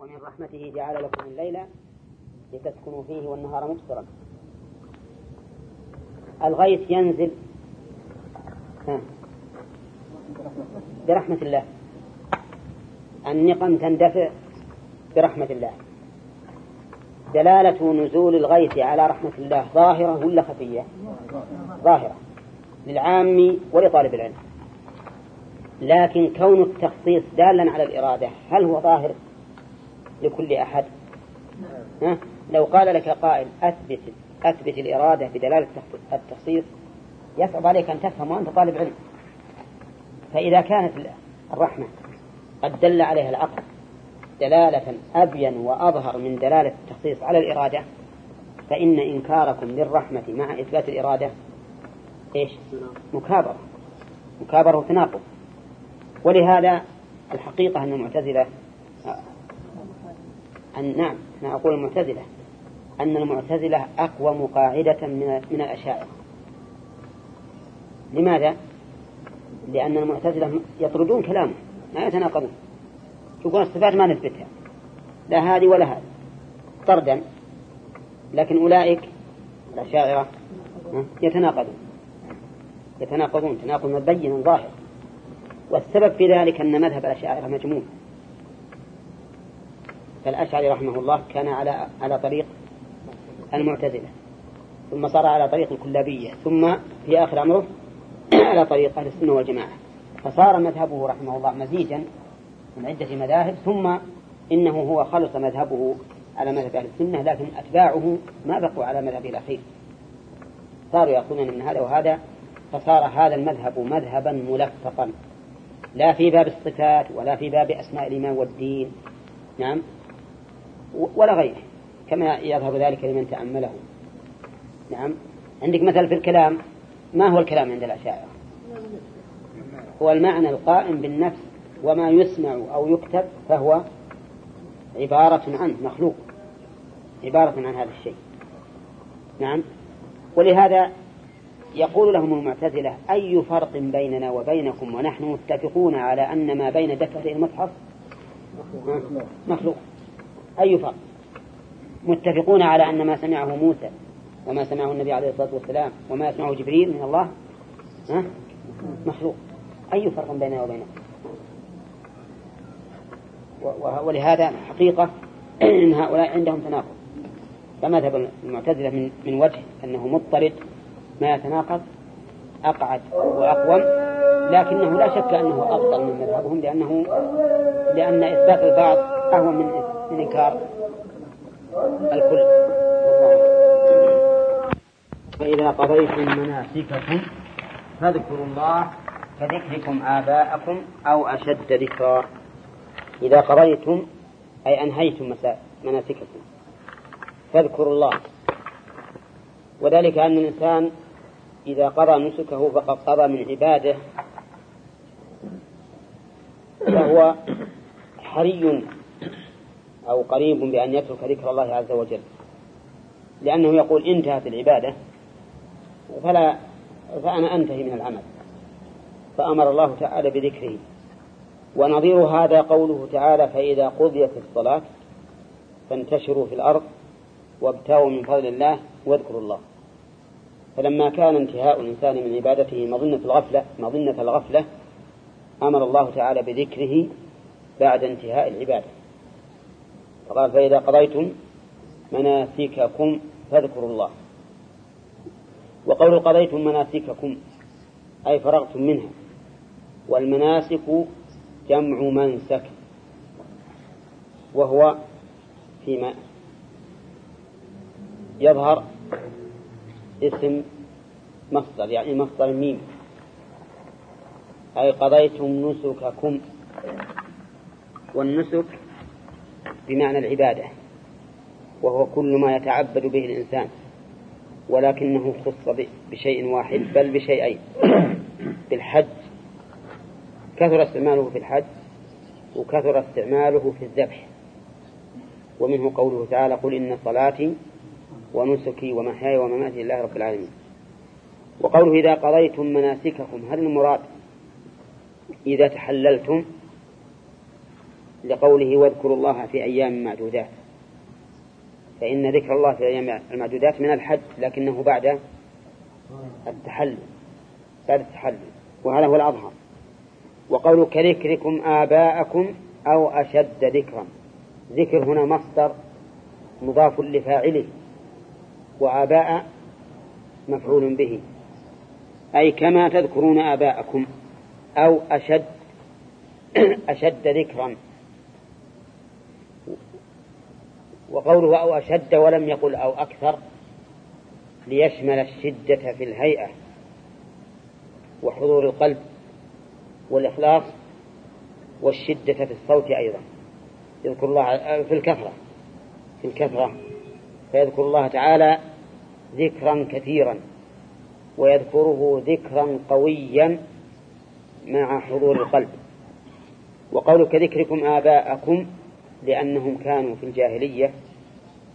ومن رحمته جعل لكم الليل لتسكنوا فيه والنهار مبصرا. الغيث ينزل. برحمة الله. النقم تندفع برحمة الله. دلالة نزول الغيث على رحمة الله ظاهرة ولا خفية؟ ظاهرة. للعام ولطالب العلم. لكن كون التخصيص دالا على الإرادة هل هو ظاهر؟ لكل أحد. ها؟ لو قال لك قائل أثبت أثبت الإرادة بدلالة التخصيص يصعب عليك أن تفهم وأنت طالب علم. فإذا كانت الرحمة قد دل عليها العقل دلالة أبين وأظهر من دلالة التخصيص على الإرادة فإن إنكاركم للرحمة مع إثبات الإرادة إيش؟ مكابرة. مكابرة وتناقض. ولهذا الحقيقة أن المعتزلة أن نعم أنا أقول المعتزلة أن المعتزلة أقوى قاعدة من من الأشاعرة. لماذا؟ لأن المعتزلة يطردون كلامه ما يتناقضون. يقول الصفات ما نثبتها لا هذه ولا هذه طردا. لكن أولئك الأشاعرة يتناقضون. يتناقضون تناقض مبين ظاهر. والسبب في ذلك أن مذهب الأشاعرة مجموع. فالأشعري رحمه الله كان على على طريق المعتزلة ثم صار على طريق الكلابية ثم في آخر أمره على طريق أهل السنة والجماعة. فصار مذهبه رحمه الله مزيجا من عدة مذاهب ثم إنه هو خلص مذهبه على مذهب أهل السنة لكن أتباعه ما بقوا على مذهبه الأخير. صاروا يأخذون من هذا وهذا فصار هذا المذهب مذهبا ملفقا لا في باب الصفات ولا في باب أسماء الإيمان والدين. نعم. ولا غيره كما يظهر ذلك لمن تأمله. نعم. عندك مثل في الكلام ما هو الكلام عند الأشاعرة؟ هو المعنى القائم بالنفس وما يسمع أو يكتب فهو عبارة عنه مخلوق عبارة عن هذا الشيء. نعم. ولهذا يقول لهم المعتزلة أي فرق بيننا وبينكم ونحن متفقون على أن ما بين دفتي المصحف مخلوق؟ أي فرق؟ متفقون على أن ما سمعه موسى وما سمعه النبي عليه الصلاة والسلام وما يسمعه جبريل من الله مخلوق. أي فرق بيننا وبينه؟ ولهذا حقيقة أن هؤلاء عندهم تناقض. فمذهب المعتزلة من, من وجه أنه مضطرد ما يتناقض أقعد وأقوم لكنه لا شك أنه أفضل من مذهبهم لأنه لأن إثبات البعض أهون من من إنكار الكل. فإذا قضيتم مناسككم فاذكروا الله كذكركم آباءكم أو أشد ذكرا إذا قضيتم أي أنهيتم مناسككم فاذكروا الله. وذلك أن الإنسان إذا قضى نسكه فقد قضى من عباده. فهو حري أو قريب بأن يترك ذكر الله عز وجل. لأنه يقول انتهت العبادة فلا فأنا أنتهي من العمل. فأمر الله تعالى بذكره. ونظير هذا قوله تعالى فإذا قضيت الصلاة فانتشروا في الأرض وابتغوا من فضل الله واذكروا الله. فلما كان انتهاء الإنسان من عبادته مظنة الغفلة مظنة الغفلة أمر الله تعالى بذكره بعد انتهاء العبادة. فقال فإذا قضيتم مناسككم فاذكروا الله. وقول قضيتم مناسككم أي فرغتم منها. والمناسك جمع منسك. وهو فيما يظهر اسم مصدر يعني مصدر ميم. أي قضيتم نسككم. والنسك بمعنى العبادة وهو كل ما يتعبد به الإنسان ولكنه خص بشيء واحد بل بشيئين بالحج كثر استعماله في الحج وكثر استعماله في الذبح. ومنه قوله تعالى قل إن صلاتي ونسكي ومحياي ومماتي لله رب العالمين وقوله إذا قضيتم مناسككم هل المراد إذا تحللتم كقوله واذكروا الله في أيام معدودات. فإن ذكر الله في أيام المعدودات من الحج لكنه بعد التحلل. بعد التحلل. وهذا هو الأظهر. وقول كذكركم آباءكم أو أشد ذكرا. ذكر هنا مصدر مضاف لفاعله. وآباء مفعول به. أي كما تذكرون آباءكم أو أشد أشد ذكرا. وقوله أو أشد ولم يقل أو أكثر ليشمل الشدة في الهيئة وحضور القلب والإخلاص والشدة في الصوت أيضا. يذكر الله في الكثرة في الكثرة. فيذكر الله تعالى ذكرا كثيرا ويذكره ذكرا قويا مع حضور القلب. وقول كذكركم آباءكم لأنهم كانوا في الجاهلية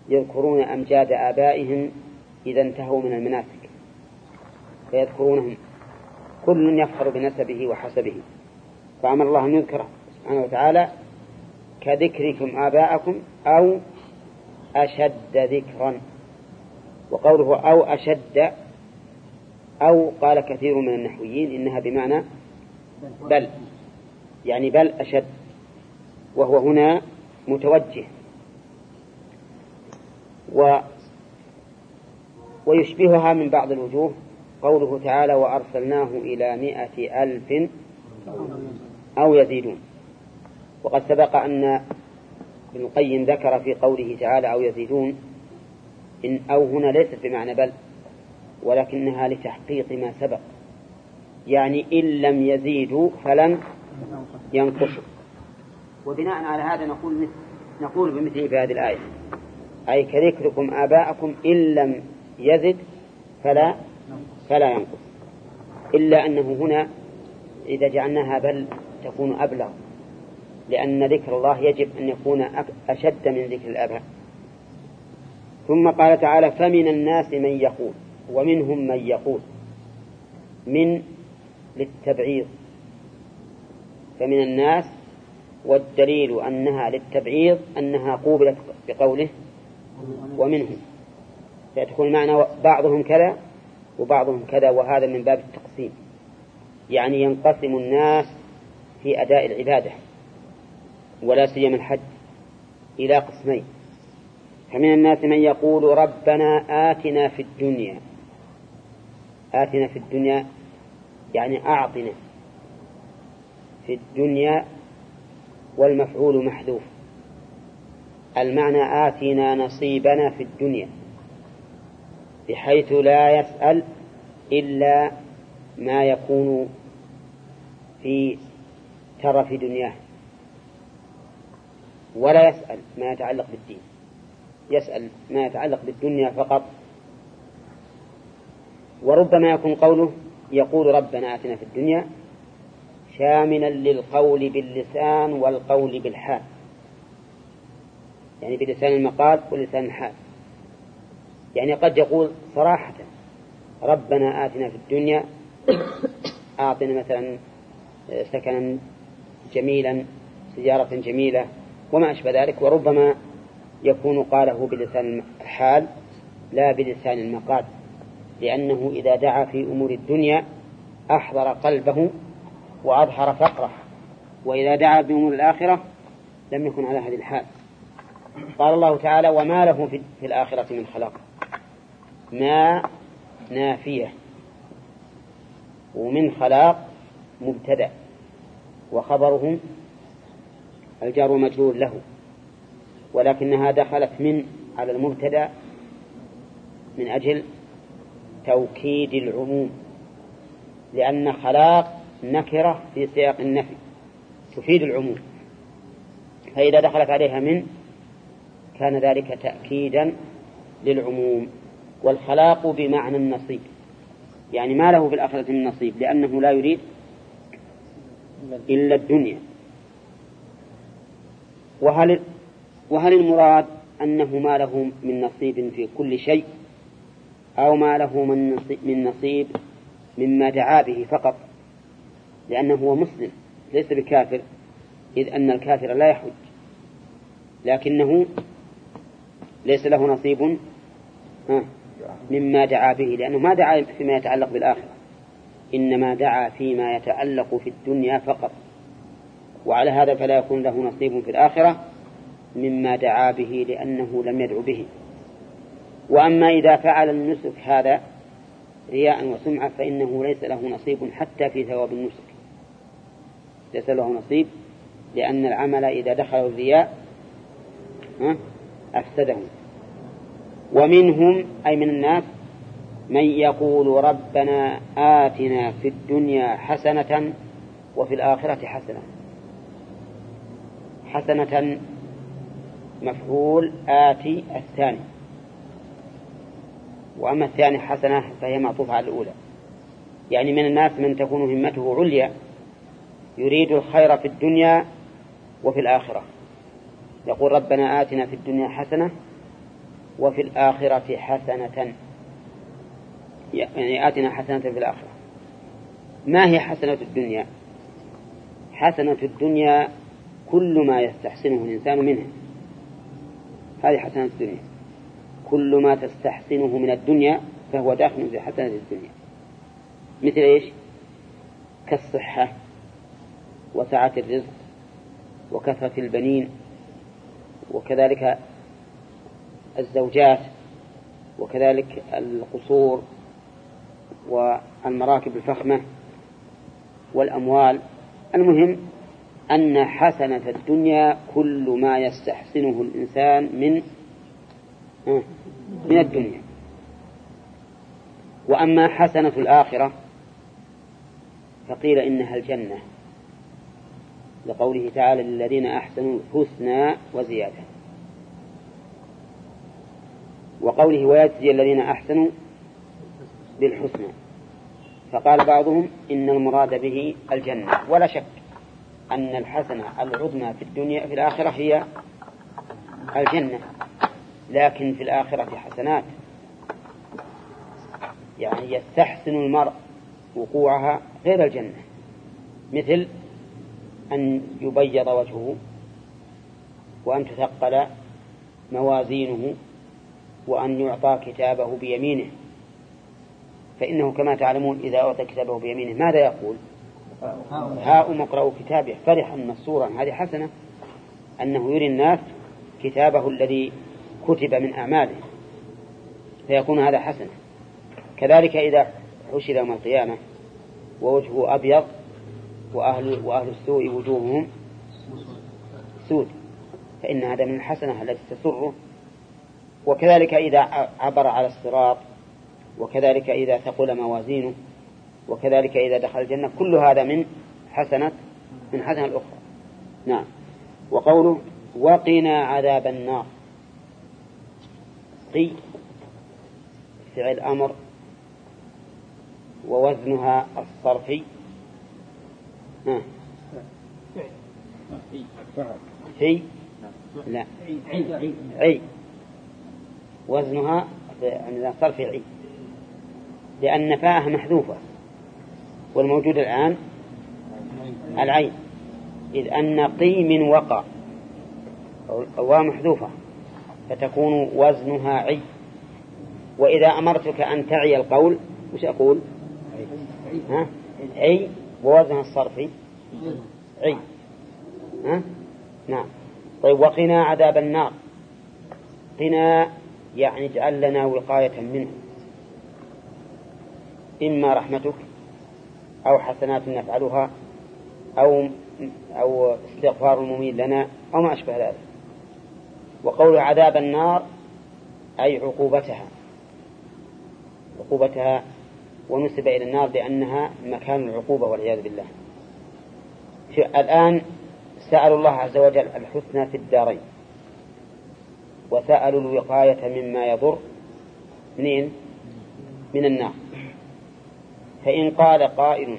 يذكرون أمجاد آبائهم إذا انتهوا من المناسك فيذكرونهم. كل يفخر بنسبه وحسبه. فأمر الله أن يذكر سبحانه وتعالى كذكركم آباءكم أو أشد ذكرا. وقوله أو أشد أو قال كثير من النحويين إنها بمعنى بل يعني بل أشد. وهو هنا متوجه. و ويشبهها من بعض الوجوه قوله تعالى وأرسلناه إلى مائة ألف أو يزيدون وقد سبق أن ابن القيم ذكر في قوله تعالى أو يزيدون إن أو هنا ليست بمعنى بل ولكنها لتحقيق ما سبق. يعني إن لم يزيدوا فلن ينقصوا. وبناء على هذا نقول مثل نقول بمثله في هذه الآية. أي كذكركم آباءكم إن لم يزد فلا فلا ينقص. إلا أنه هنا إذا جعلناها بل تكون أبلغ. لأن ذكر الله يجب أن يكون أشد من ذكر الآباء. ثم قال تعالى فمن الناس من يقول ومنهم من يقول. من للتبعيض. فمن الناس والدليل أنها للتبعيض أنها قوبلت بقوله ومنهم فتكون معنى بعضهم كذا وبعضهم كذا وهذا من باب التقسيم. يعني ينقسم الناس في أداء العبادة ولا سيما الحج إلى قسمين. فمن الناس من يقول ربنا آتنا في الدنيا. آتنا في الدنيا يعني أعطنا في الدنيا والمفعول محذوف. المعنى آتنا نصيبنا في الدنيا بحيث لا يسأل إلا ما يكون في ترف دنياه. ولا يسأل ما يتعلق بالدين يسأل ما يتعلق بالدنيا فقط. وربما يكون قوله يقول ربنا آتنا في الدنيا شاملا للقول باللسان والقول بالحال. يعني بلسان المقال ولسان الحال. يعني قد يقول صراحة ربنا آتنا في الدنيا أعطنا مثلا سكنا جميلا سيارة جميلة وما أشبه ذلك وربما يكون قاله بلسان الحال لا بلسان المقال لأنه إذا دعا في أمور الدنيا أحضر قلبه وأظهر فقره وإذا دعا بأمور الآخرة لم يكن على هذه الحال. قال الله تعالى وما له في الآخرة من خلاق. ما نافية. ومن خلاق مبتدأ وخبره الجار مجرور له. ولكنها دخلت من على المبتدأ من أجل توكيد العموم لأن خلاق نكرة في سياق النفي تفيد العموم. فإذا دخلت عليها من كان ذلك تأكيدا للعموم. والخلاق بمعنى النصيب يعني ما له في الآخرة من نصيب لأنه لا يريد إلا الدنيا. وهل وهل المراد أنه ما له من نصيب في كل شيء أو ما له من نصيب, من نصيب مما دعا به فقط؟ لأنه هو مسلم ليس بكافر إذ أن الكافر لا يحج. لكنه ليس له نصيب مما دعا به لأنه ما دعا فيما يتعلق بالآخرة. إنما دعا فيما يتعلق في الدنيا فقط. وعلى هذا فلا يكون له نصيب في الآخرة مما دعا به لأنه لم يدعو به. وأما إذا فعل النسك هذا رياء وسمعة فإنه ليس له نصيب حتى في ثواب النسك. ليس له نصيب لأن العمل إذا دخل الرياء أفسده ومنهم أي من الناس من يقول ربنا آتنا في الدنيا حسنة وفي الآخرة حسنة. حسنة مفعول آتي الثاني. وأما الثاني حسنة فهي معطوفة على الأولى. يعني من الناس من تكون همته عليا يريد الخير في الدنيا وفي الآخرة. يقول ربنا آتنا في الدنيا حسنة وفي الآخرة حسنة. يعني آتنا حسنة في الآخرة. ما هي حسنة الدنيا؟ حسنة الدنيا كل ما يستحسنه الإنسان منه هذه حسنة الدنيا. كل ما تستحسنه من الدنيا فهو داخل في حسنة الدنيا. مثل إيش؟ كالصحة. وسعة الرزق وكثرة البنين وكذلك الزوجات وكذلك القصور والمراكب الفخمة والأموال. المهم أن حسنة الدنيا كل ما يستحسنه الإنسان من من الدنيا. وأما حسنة الآخرة فقيل إنها الجنة. لقوله تعالى للذين أحسنوا الحسنى وزيادة. وقوله ويجزي الذين أحسنوا بالحسنى. فقال بعضهم إن المراد به الجنة. ولا شك أن الحسنة العظمى في الدنيا في الآخرة هي الجنة. لكن في الآخرة حسنات. يعني يستحسن المرء وقوعها غير الجنة. مثل أن يبيض وجهه وأن تثقل موازينه وأن يعطى كتابه بيمينه. فإنه كما تعلمون إذا أعطى كتابه بيمينه ماذا يقول؟ هاؤم اقرأوا كتابه فرحا مسرورا. هذه حسنة. أنه يري الناس كتابه الذي كتب من أعماله. فيكون هذا حسنة كذلك إذا حشر يوم القيامة ووجهه أبيض وأهل, وأهل السوء وجوههم. سود. فإن هذا من الحسنة التي تسره. وكذلك إذا عبر على الصراط. وكذلك إذا ثقل موازينه. وكذلك إذا دخل الجنة. كل هذا من حسنة من حسنة الأخرى. نعم. وقوله وقنا عذاب النار. قي. فعل أمر. ووزنها الصرفي. ها. في لا. عي. وزنها عندنا صرف عي. لأن فاءها محذوفة. والموجود الآن العين. إذ أن قي من وقع. أو محذوفة. فتكون وزنها عي. وإذا أمرتك أن تعي القول وش أقول؟ ها؟ عي. ووزن الصرفي عي ها؟ نعم. طيب وقنا عذاب النار. قنا يعني اجعل لنا وقاية منه. إما رحمتك أو حسنات نفعلها أو أو استغفار المميل لنا أو ما أشبه ذلك. وقول عذاب النار أي عقوبتها. عقوبتها ونسب إلى النار لأنها مكان العقوبة والعياذ بالله. الآن سألوا الله عز وجل الحسنى في الدارين. وسألوا الوقاية مما يضر. منين؟ من النار. فإن قال قائل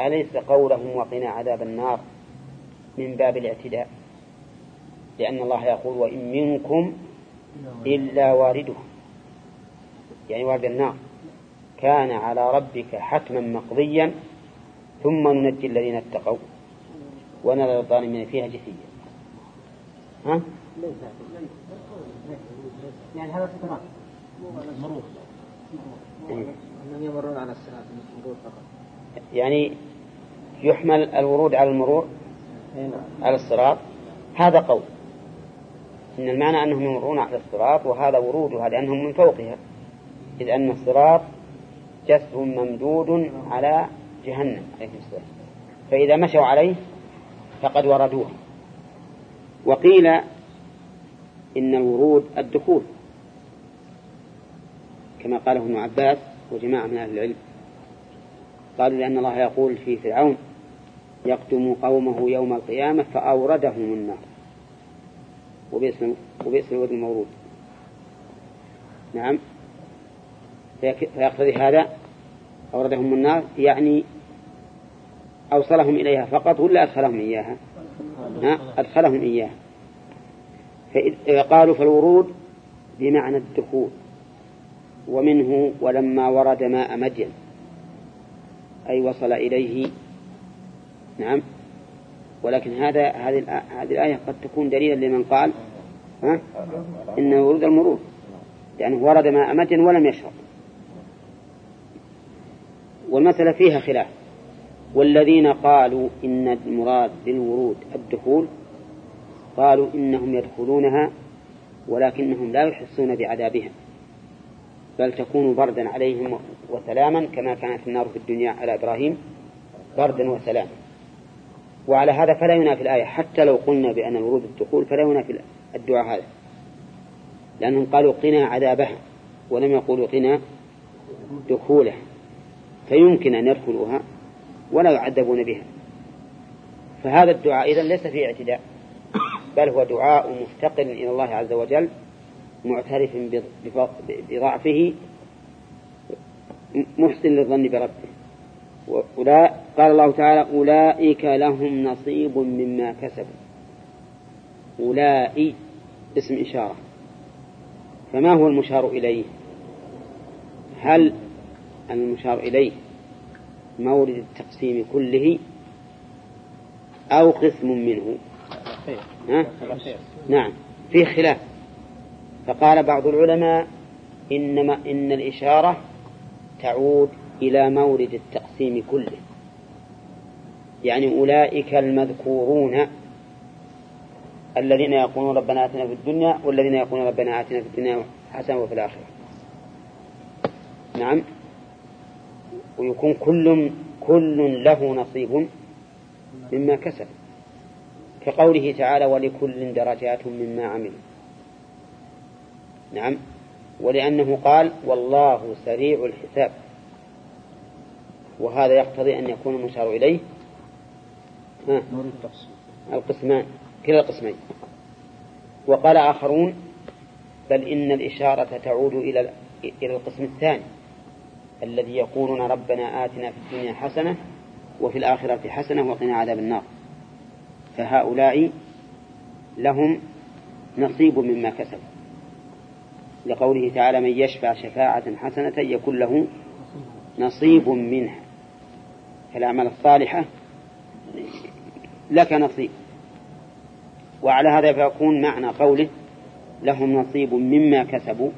أليس قولهم وقنا عذاب النار من باب الاعتداء؟ لأن الله يقول وإن منكم إلا وارده يعني وارد النار. كان على ربك حتما مقضيا ثم ننجي الذين اتقوا. ونرى الظالمين فيها جثيا. ها؟ يعني هذا فترات مرور يمرون على الصراط مرور فقط. يعني يحمل الورود على المرور على الصراط. هذا قول. إن المعنى أنهم يمرون على الصراط وهذا ورودها لأنهم من فوقها. إذ أن الصراط جسر ممدود على جهنم عليه السلام فإذا مشوا عليه فقد وردوه. وقيل إن الورود الدخول كما قاله ابن عباس وجماعة من أهل العلم. قالوا لأن الله يقول في فرعون يقدم قومه يوم القيامة فأوردهم النار. وبئس الورد المورود. نعم. فيقتضي هذا أوردهم النار يعني أوصلهم إليها فقط ولا أدخلهم إياها؟ أدخلهم إياها. فقالوا فالورود بمعنى الدخول ومنه ولما ورد ماء مدين أي وصل إليه. نعم. ولكن هذا هذه هذه الآية قد تكون دليلا لمن قال ها؟ إن ورود المرور لأنه ورد ماء مدين ولم يشرب. والمسألة فيها خلاف. والذين قالوا إن المراد بالورود الدخول قالوا إنهم يدخلونها ولكنهم لا يحسون بعذابها بل تكون بردا عليهم وسلاما كما كانت النار في الدنيا على إبراهيم بردا وسلاما. وعلى هذا فلا ينافي الآية حتى لو قلنا بأن الورود الدخول فلا ينافي الدعاء هذا. لأنهم قالوا قنا عذابها ولم يقولوا قنا دخولها. فيمكن أن يدخلوها ولا يعذبون بها. فهذا الدعاء إذن ليس فيه اعتداء بل هو دعاء مفتقر إلى الله عز وجل معترف بضعفه محسن للظن بربه. قال الله تعالى أولئك لهم نصيب مما كسبوا. أولئك اسم إشارة. فما هو المشار إليه؟ هل المشار إليه مورد التقسيم كله أو قسم منه. ها؟ نعم. فيه خلاف. فقال بعض العلماء إنما إن الإشارة تعود إلى مورد التقسيم كله. يعني أولئك المذكورون الذين يقولون ربنا آتنا في الدنيا والذين يقولون ربنا آتنا في الدنيا حسنة وفي الآخرة. نعم. ويكون كل كل له نصيب مما كسب. كقوله تعالى ولكل درجات مما عملوا نعم. ولأنه قال والله سريع الحساب وهذا يقتضي أن يكون المشار إليه القسمان كلا القسمين. وقال آخرون بل إن الإشارة تعود إلى إلى القسم الثاني الذي يقولون ربنا آتنا في الدنيا حسنة وفي الآخرة حسنة وقنا عذاب النار. فهؤلاء لهم نصيب مما كسبوا. لقوله تعالى من يشفع شفاعة حسنة يكون له نصيب منها. فالأعمال الصالحة لك نصيب. وعلى هذا فيكون معنى قوله لهم نصيب مما كسبوا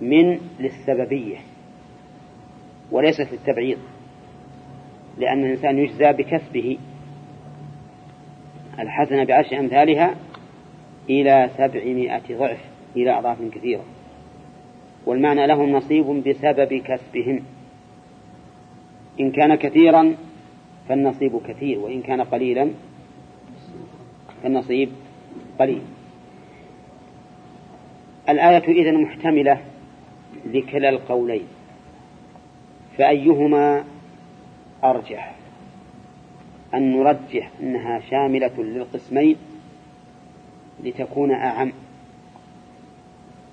من للسببية. وليست للتبعيض لأن الإنسان يجزى بكسبه. الحسنة بعشر أمثالها إلى سبعمائة ضعف إلى أضعاف كثيرة. والمعنى لهم نصيب بسبب كسبهم. إن كان كثيرا فالنصيب كثير وإن كان قليلا فالنصيب قليل. الآية إذن محتملة لكلا القولين. فأيهما أرجح؟ أن نرجح أنها شاملة للقسمين لتكون أعم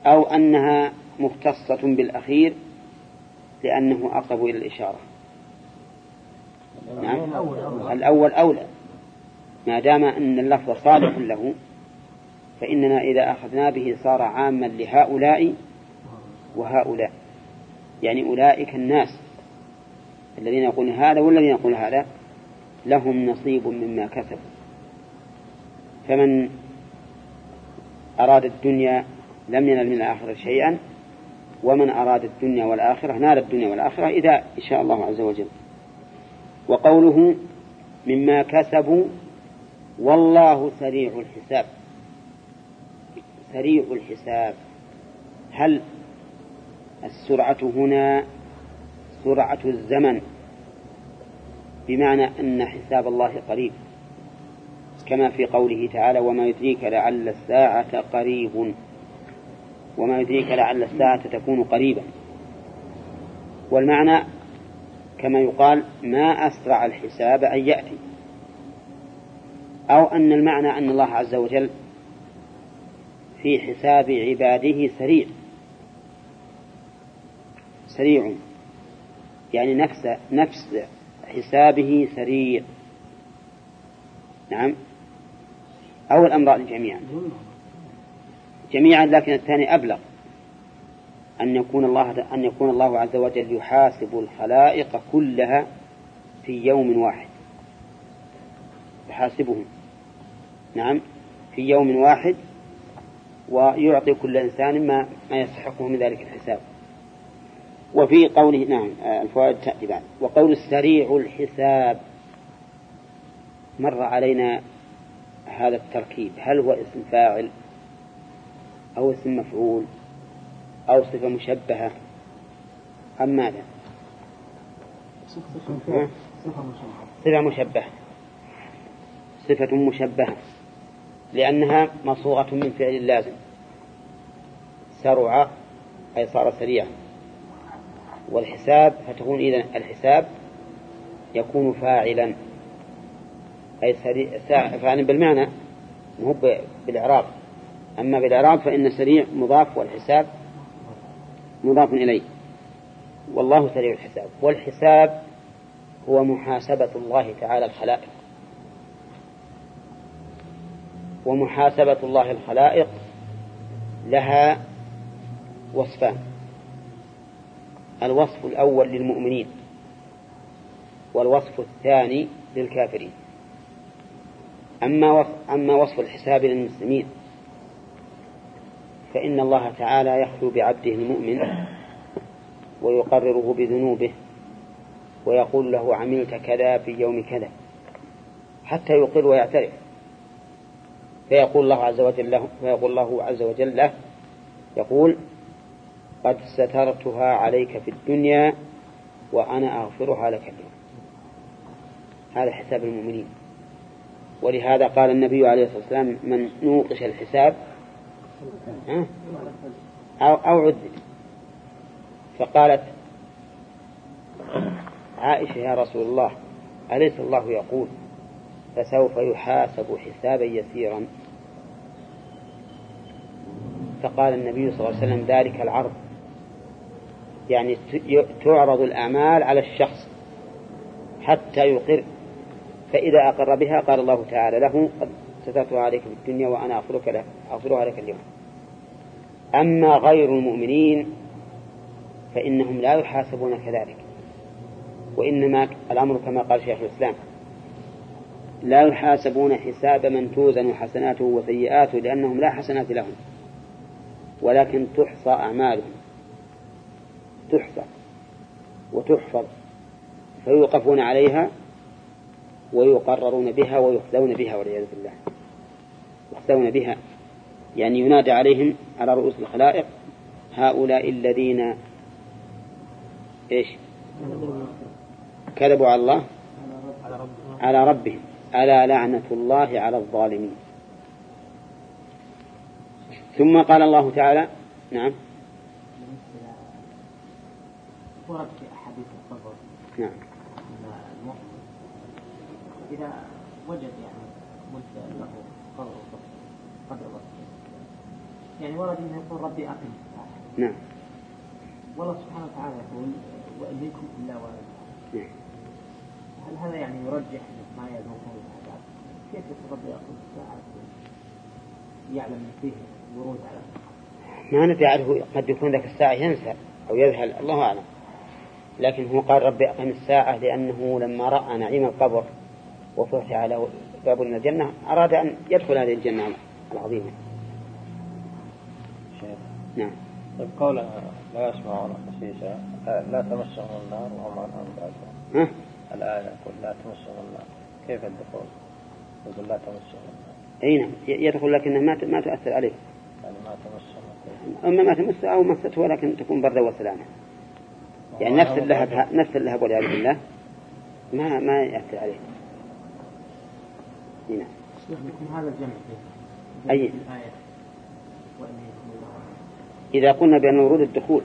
أو أنها مختصة بالأخير لأنه أقرب إلى الإشارة. نعم. الأول أولى. ما دام أن اللفظ صالح له فإننا إذا أخذنا به صار عاما لهؤلاء وهؤلاء يعني أولئك الناس. الذين يقولون هذا والذين يقولون هذا لهم نصيب مما كسبوا. فمن أراد الدنيا لم ينل من الآخرة شيئا ومن أراد الدنيا والآخرة نال الدنيا والآخرة إذا إن شاء الله عز وجل. وقوله مما كسبوا والله سريع الحساب. سريع الحساب. هل السرعة هنا سرعة الزمن بمعنى أن حساب الله قريب. كما في قوله تعالى وما يدريك لعل الساعة قريب. وما يدريك لعل الساعة تكون قريبا. والمعنى كما يقال ما أسرع الحساب أن يأتي. أو أن المعنى أن الله عز وجل في حساب عباده سريع. سريع. يعني نفس نفس حسابه سريع. نعم. أو الأمران جميعا. جميعا لكن الثاني أبلغ. أن يكون الله أن يكون الله عز وجل يحاسب الخلائق كلها في يوم واحد. يحاسبهم. نعم. في يوم واحد ويعطي كل إنسان ما ما يستحقه من ذلك الحساب. وفي قوله نعم الفوائد تأتي بعد وقول السريع الحساب مر علينا هذا التركيب. هل هو اسم فاعل أو اسم مفعول أو صفة مشبهة؟ أم ماذا؟ صفة مشبهة. صفة مشبهة لأنها مصوغة من فعل لازم. سرع أي صار سريعا. والحساب فتكون إذا الحساب يكون فاعلا. أي فاعلا بالمعنى مو بالإعراب. أما بالإعراب فإن سريع مضاف والحساب مضاف إليه. والله سريع الحساب. والحساب هو محاسبة الله تعالى الخلائق. ومحاسبة الله الخلائق لها وصفان. الوصف الأول للمؤمنين والوصف الثاني للكافرين. أما وصف, أما وصف الحساب للمسلمين فإن الله تعالى يخلو بعبده المؤمن ويقرره بذنوبه ويقول له عملت كذا في يوم كذا حتى يقر ويعترف. فيقول الله عز وجل له فيقول الله عز وجل له يقول قد سترتها عليك في الدنيا وأنا أغفرها لك اليوم. هذا حساب المؤمنين. ولهذا قال النبي عليه الصلاة والسلام من نوقش الحساب أو, أو عذب فقالت عائشة يا رسول الله أليس الله يقول فسوف يحاسب حسابا يسيرا؟ فقال النبي صلى الله عليه وسلم ذلك العرض. يعني تعرض الأعمال على الشخص حتى يقر. فإذا أقر بها قال الله تعالى له قد سترتها عليك في الدنيا وأنا أغفرك لك أغفرها لك اليوم. أما غير المؤمنين فإنهم لا يحاسبون كذلك. وإنما الأمر كما قال شيخ الإسلام لا يحاسبون حساب من توزن حسناته وسيئاته لأنهم لا حسنات لهم ولكن تحصى أعمالهم. تحصى وتحفظ فيوقفون عليها ويقررون بها ويخذون بها والعياذ بالله. يخذون بها يعني ينادى عليهم على رؤوس الخلائق هؤلاء الذين إيش؟ كذبوا على الله؟ على ربهم. ألا لعنة الله على الظالمين. ثم قال الله تعالى نعم. ورد في أحاديث الصبر. نعم. المؤمن إذا وجد يعني مد له قدر قدر يعني ورد أنه يقول ربي أقم. نعم. والله سبحانه وتعالى يقول وإن منكم إلا وارد نعم. هل هذا يعني يرجح ما يلزم العذاب؟ كيف يقول ربي أقم؟ الساعة يعلم فيه ورود على ما ندري قد يكون ذاك الساعة ينسى أو يذهل الله أعلم. لكن هو قال ربي أقم الساعة لأنه لما رأى نعيم القبر وفتح على باب من الجنة أراد أن يدخل هذه الجنة العظيمة. نعم. طيب قوله لا يسمعون حسيسا لا تمسهم النار وهم عنها مبعدون الآية يقول لا تمسهم النار. كيف الدخول؟ يقول لا تمسهم النار. أي نعم يدخل لكنها ما ما تؤثر عليه. يعني ما تمسهم. أما ما تمس أو مسته ولكن تكون بردا وسلامة. يعني نفس اللهب نفس اللهب والعياذ بالله. ما ما يأثر عليه. نعم هذا الجمع. أي. إذا قلنا بأن الورود الدخول.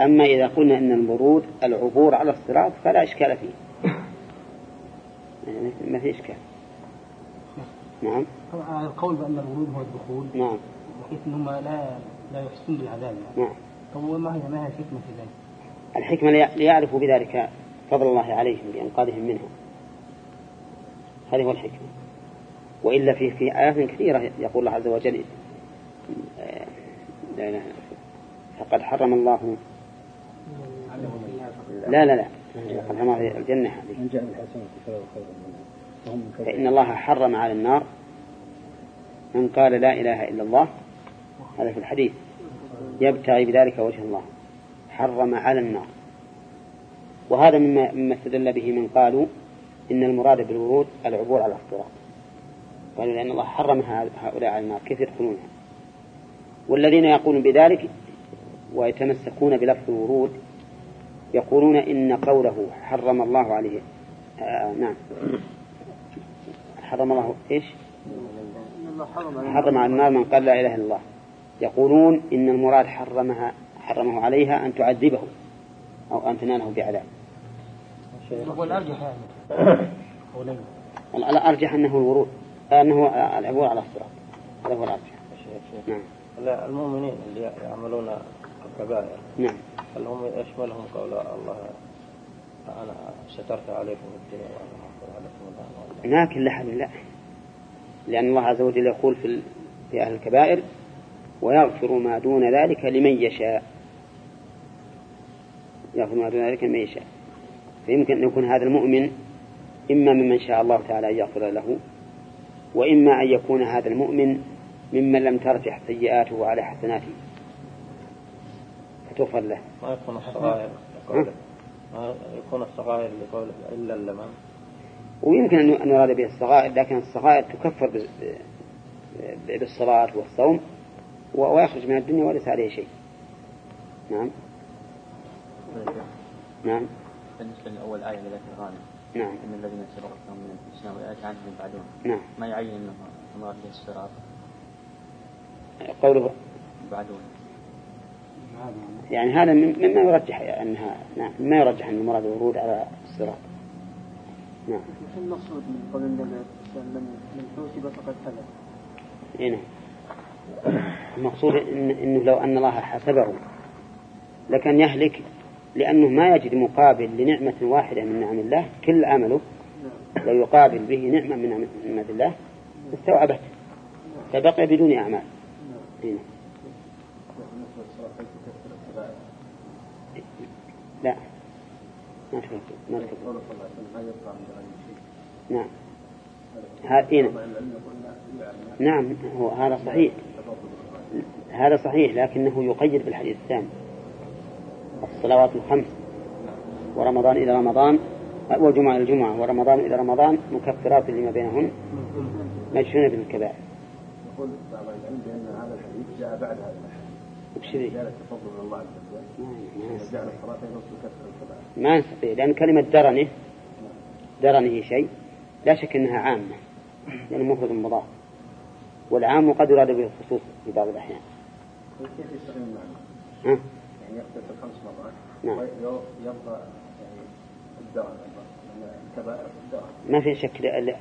أما إذا قلنا أن المرود العبور على الصراط فلا إشكال فيه. يعني ما في إشكال. نعم. القول بأن الورود هو الدخول. نعم. بحيث أنهم لا لا يحسن بالعذاب. يعني. نعم. طب ما هي ما هي الحكمة في ذلك؟ الحكمة ليعرفوا بذلك فضل الله عليهم بإنقاذهم منها هذه هو الحكمة. وإلا في في آيات كثيرة يقول الله عز وجل لا إله فقد حرم الله. لا لا لا قد حرم الجنة. فإن الله حرم على النار من قال لا إله إلا الله. هذا في الحديث. يبتغي بذلك وجه الله. حرم على النار. وهذا مما مما استدل به من قالوا إن المراد بالورود العبور على الصراط قالوا لأن الله حرم هؤلاء على النار كيف يدخلونها والذين يقولون بذلك ويتمسكون بلفظ الورود يقولون إن قوله حرم الله عليه آه نعم. حرم الله إيش؟ حرم على النار من قال لا إله إلا الله. يقولون إن المراد حرمها حرمه عليها أن تعذبه أو أن تناله بعذاب هو الأرجح أنه الورود. أنه العبور على الصراط. هذا هو الأرجح نعم. المؤمنين اللي يعملون الكبائر نعم. هل هم يشملهم قول الله أنا سترت عليكم الدنيا وأنا أغفر عليكم الآن؟ لكن لحد لا لأن الله عز وجل يقول في في أهل الكبائر ويغفر ما دون ذلك لمن يشاء. يغفر ما دون ذلك لمن يشاء. فيمكن أن يكون هذا المؤمن إما ممن شاء الله تعالى أن يغفر له وإما أن يكون هذا المؤمن ممن لم ترجح سيئاته على حسناته. فتغفر له. ما يكون الصغائر ما يكون الصغائر لقول إلا اللمم. ويمكن أن يراد به الصغائر لكن الصغائر تكفر بالصلاة والصوم. ويخرج من الدنيا وليس عليه شيء. نعم. نعم. بالنسبة لأول آية لذات الغانم نعم. إن الذين سبقت لهم من الحسنى وآيات عنهم يبعدون نعم. ما يعين أنه مراد به الصراط؟ قوله. يبعدون يعني هذا مما يرجح أنها نعم. مما يرجح أن المراد الورود على الصراط. نعم. المقصود من قول النبي من من حوسب فقد هلك إيه نعم. المقصود إن إنه لو أن الله حسبه لكن يهلك لأنه ما يجد مقابل لنعمة واحدة من نعم الله. كل عمله لو يقابل به نعمة من نعمة الله استوعبت فبقي بدون أعمال. هنا. لا. ما تكفر ما تكفر نعم. هذا نعم. هو هذا صحيح. هذا صحيح لكنه يقيد بالحديث الثاني. الصلوات الخمس ورمضان إلى رمضان وجمعة إلى الجمعة ورمضان إلى رمضان مكفرات لما بينهن مجنون بالكبائر. يقول بعض العلم بأن هذا الحديث جاء بعد هذا الحديث. جاء تفضل من الله عز وجل. جعل الصلاة نصف كفر الكبائر. ما نستطيع لأن كلمة درنة درنة شيء لا شك أنها عامة لأنه مفرد مضاف. والعام قد يراد به الخصوص في بعض الأحيان كيف المعنى؟ يعني يقتل خمس مرات نعم. ويبقى يعني ما في شك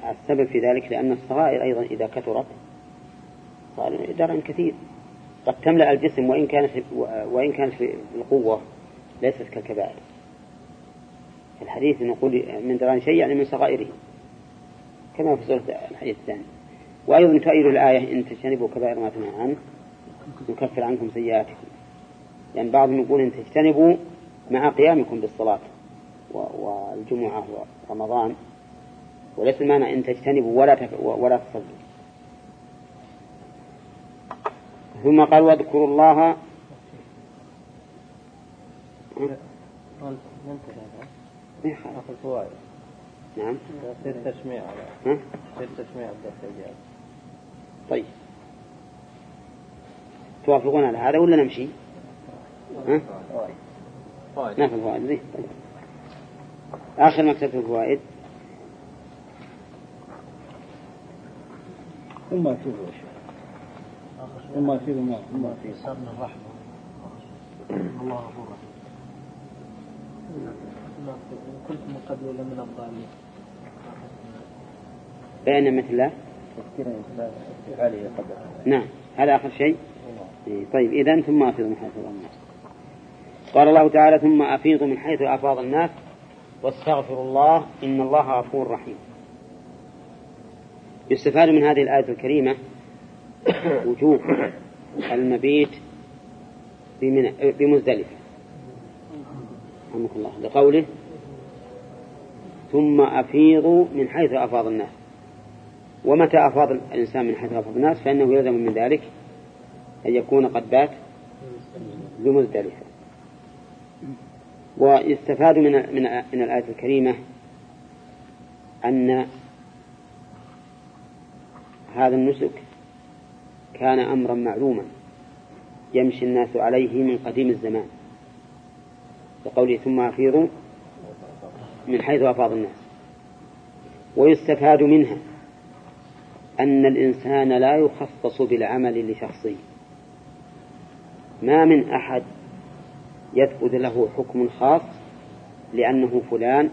السبب في ذلك لأن الصغائر أيضا إذا كثرت صار درن كثير قد تملأ الجسم وإن كانت وإن كانت في القوة ليست كالكبائر الحديث نقول من دران شيء يعني من صغائره كما في سورة الحديث الثاني وأيضا تؤيد الآية إن تجتنبوا كبائر ما تنهى عنه نكفر عنكم سيئاتكم. لأن يعني بعضهم يقول إن تجتنبوا مع قيامكم بالصلاة والجمعة ورمضان وليس المعنى إن تجتنبوا ولا ولا تصلوا. ثم قال واذكروا الله. ننتهي الفوائد نعم. يصير تسميع على تسميع الدرس الجاي طيب. توافقون على هذا ولا نمشي؟ ها؟ فوائد. ناخذ فوائد. زين طيب. آخر ما كتبت الفوائد. ثم فيه يا شيخ ثم فيه ما ثم فيه صرنا الرحمة. الله غفور رحيم. كنت من قبل لمن الضالين؟ بين مثل نعم. هذا آخر شيء؟ إيه، طيب إذا ثم أفيضوا من حيث الناس قال الله تعالى ثم أفيضوا من حيث أفاض الناس واستغفروا الله إن الله غفور رحيم. يستفاد من هذه الآية الكريمة وجوب المبيت بمزدلفة. الله. لقوله ثم أفيضوا من حيث أفاض الناس. ومتى أفاض الإنسان من حيث أفاض الناس فإنه يلزم من ذلك أن يكون قد بات بمزدلفة ويستفاد من من من الآية الكريمة أن هذا النسك كان أمرا معلوما يمشي الناس عليه من قديم الزمان. لقوله ثم أفيضوا من حيث أفاض الناس. ويستفاد منها أن الإنسان لا يخصص بالعمل لشخصه. ما من أحد يثبت له حكم خاص لأنه فلان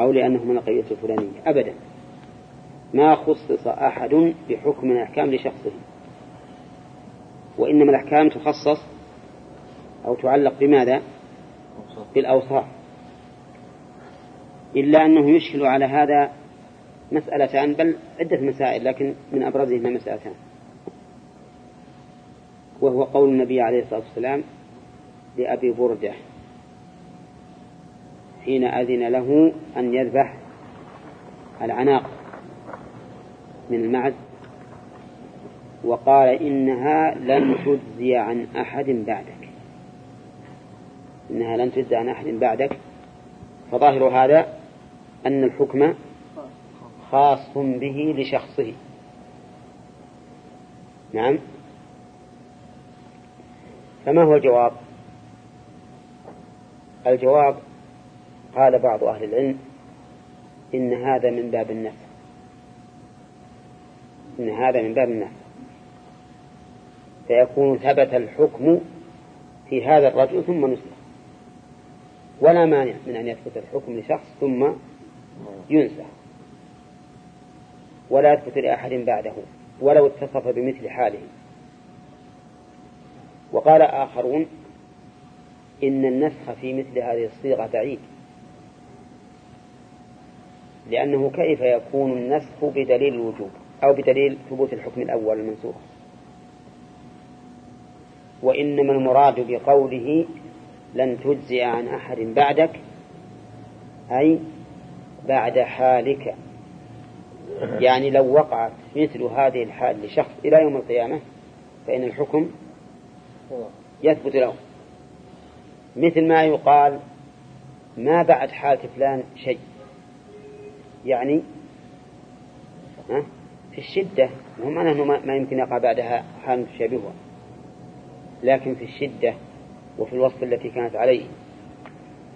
أو لأنه من القبيلة الفلانية أبدا. ما خصص أحد بحكم من الأحكام لشخصه. وإنما الأحكام تخصص أو تعلق بماذا؟ بالأوصاف. إلا أنه يشكل على هذا مسألتان بل عدة مسائل لكن من أبرزهما مسألتان. وهو قول النبي عليه الصلاة والسلام لأبي بردة حين أذن له أن يذبح العناق من المعز وقال إنها لن تجزي عن أحد بعدك. إنها لن تجزي عن أحد بعدك. فظاهر هذا أن الحكم خاص به لشخصه. نعم. فما هو الجواب؟ الجواب قال بعض أهل العلم إن هذا من باب النفس إن هذا من باب النفس فيكون ثبت الحكم في هذا الرجل ثم نسخ. ولا مانع من أن يثبت الحكم لشخص ثم ينسخ. ولا يثبت لأحد بعده ولو اتصف بمثل حاله. وقال آخرون إن النسخ في مثل هذه الصيغة بعيد. لأنه كيف يكون النسخ بدليل الوجوب أو بدليل ثبوت الحكم الأول المنسوخ؟ وإنما المراد بقوله لن تجزئ عن أحد بعدك أي بعد حالك. يعني لو وقعت مثل هذه الحال لشخص إلى يوم القيامة فإن الحكم يثبت له. مثل ما يقال ما بعد حالة فلان شيء. يعني في الشدة مو معناه أنه ما ما يمكن يقع بعدها حال تشابهها لكن في الشدة وفي الوصف التي كانت عليه.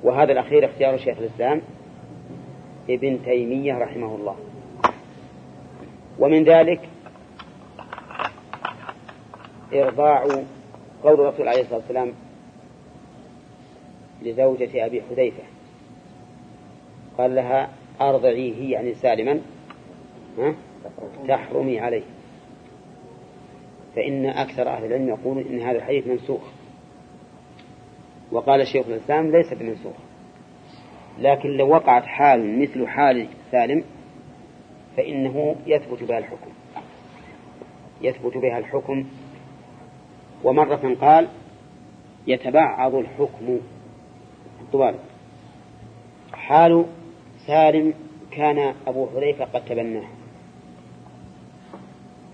وهذا الأخير اختيار شيخ الإسلام ابن تيمية رحمه الله. ومن ذلك إرضاع قول الرسول عليه الصلاة والسلام لزوجة أبي حذيفة. قال لها أرضعيه يعني سالما ها؟ تحرمي عليه. فإن أكثر أهل العلم يقولون إن هذا الحديث منسوخ. وقال شيخ الإسلام ليس بمنسوخ. لكن لو وقعت حال مثل حال سالم فإنه يثبت بها الحكم. يثبت بها الحكم. ومرة قال يتبعض الحكم. طوال حال سالم كان أبو حذيفة قد تبناه.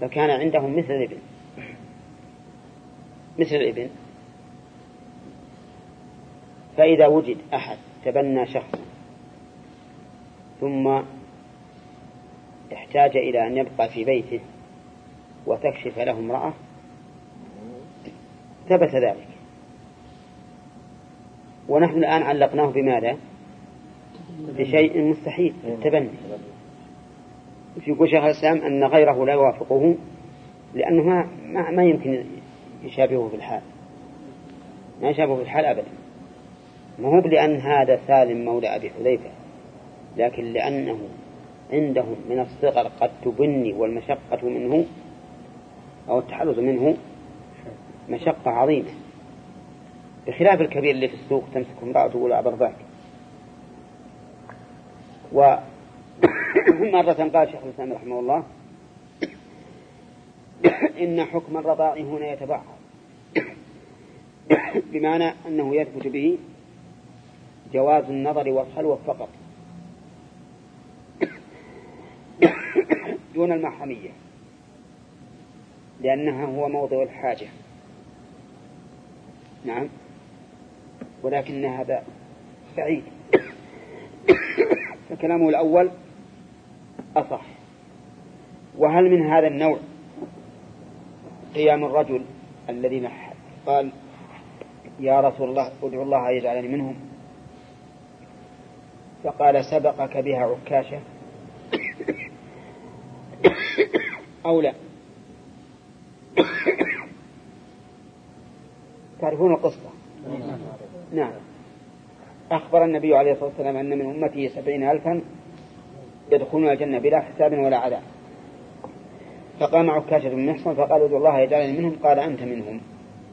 فكان عندهم مثل الإبن. مثل الإبن. فإذا وجد أحد تبنى شخصا ثم احتاج إلى أن يبقى في بيته وتكشف له امرأة. ثبت ذلك. ونحن الآن علقناه بماذا؟ بشيء مستحيل التبني يقول شيخ الإسلام أن غيره لا يوافقه لأنه ما, ما, يمكن يشابهه في الحال. ما يشابهه في الحال أبدا. ما هو لأن هذا سالم مولى أبي حذيفة لكن لأنه عندهم من الصغر قد تبني والمشقة منه أو التحرز منه مشقة عظيمة. بخلاف الكبير اللي في السوق تمسك امرأة تقول أعبر ذاك. ومرة قال شيخ الإسلام رحمه الله إن حكم الرضاع هنا يتبعض بمعنى أنه يثبت به جواز النظر والخلوة فقط. دون المحرمية لأنها هو موضع الحاجة. نعم. ولكن هذا بعيد. فكلامه الأول أصح. وهل من هذا النوع قيام الرجل الذين قال يا رسول الله ادعو الله يجعلني منهم فقال سبقك بها عكاشة أو لا؟ تعرفون القصة؟ نعم. أخبر النبي عليه الصلاة والسلام أن من أمته سبعين ألفا يدخلون الجنة بلا حساب ولا عذاب. فقام عكاشة بن محصن فقال ادعو الله يجعلني منهم قال أنت منهم.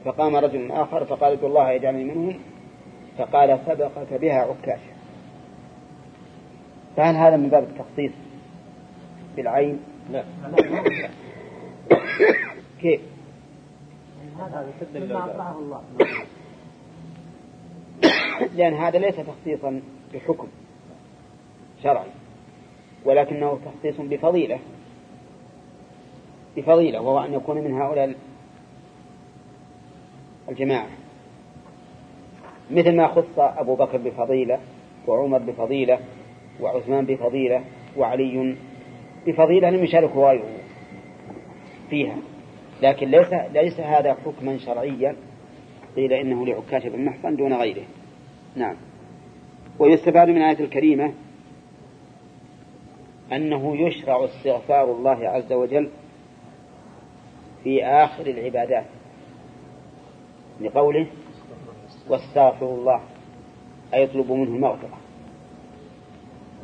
فقام رجل آخر فقال ادعو الله يجعلني منهم فقال سبقك بها عكاشة فهل هذا من باب التخصيص بالعين؟ لا. كيف؟ هذا الله لأن هذا ليس تخصيصا بحكم شرعي ولكنه تخصيص بفضيلة. بفضيلة وهو أن يكون من هؤلاء الجماعة. مثل ما خص أبو بكر بفضيلة وعمر بفضيلة وعثمان بفضيلة وعلي بفضيلة لم يشاركوا غيره فيها. لكن ليس ليس هذا حكما شرعيا. قيل إنه لعكاش بن محصن دون غيره. نعم. ويستفاد من الآية الكريمة أنه يشرع استغفار الله عز وجل في آخر العبادات. لقوله واستغفر الله أي يطلب منه المغفرة.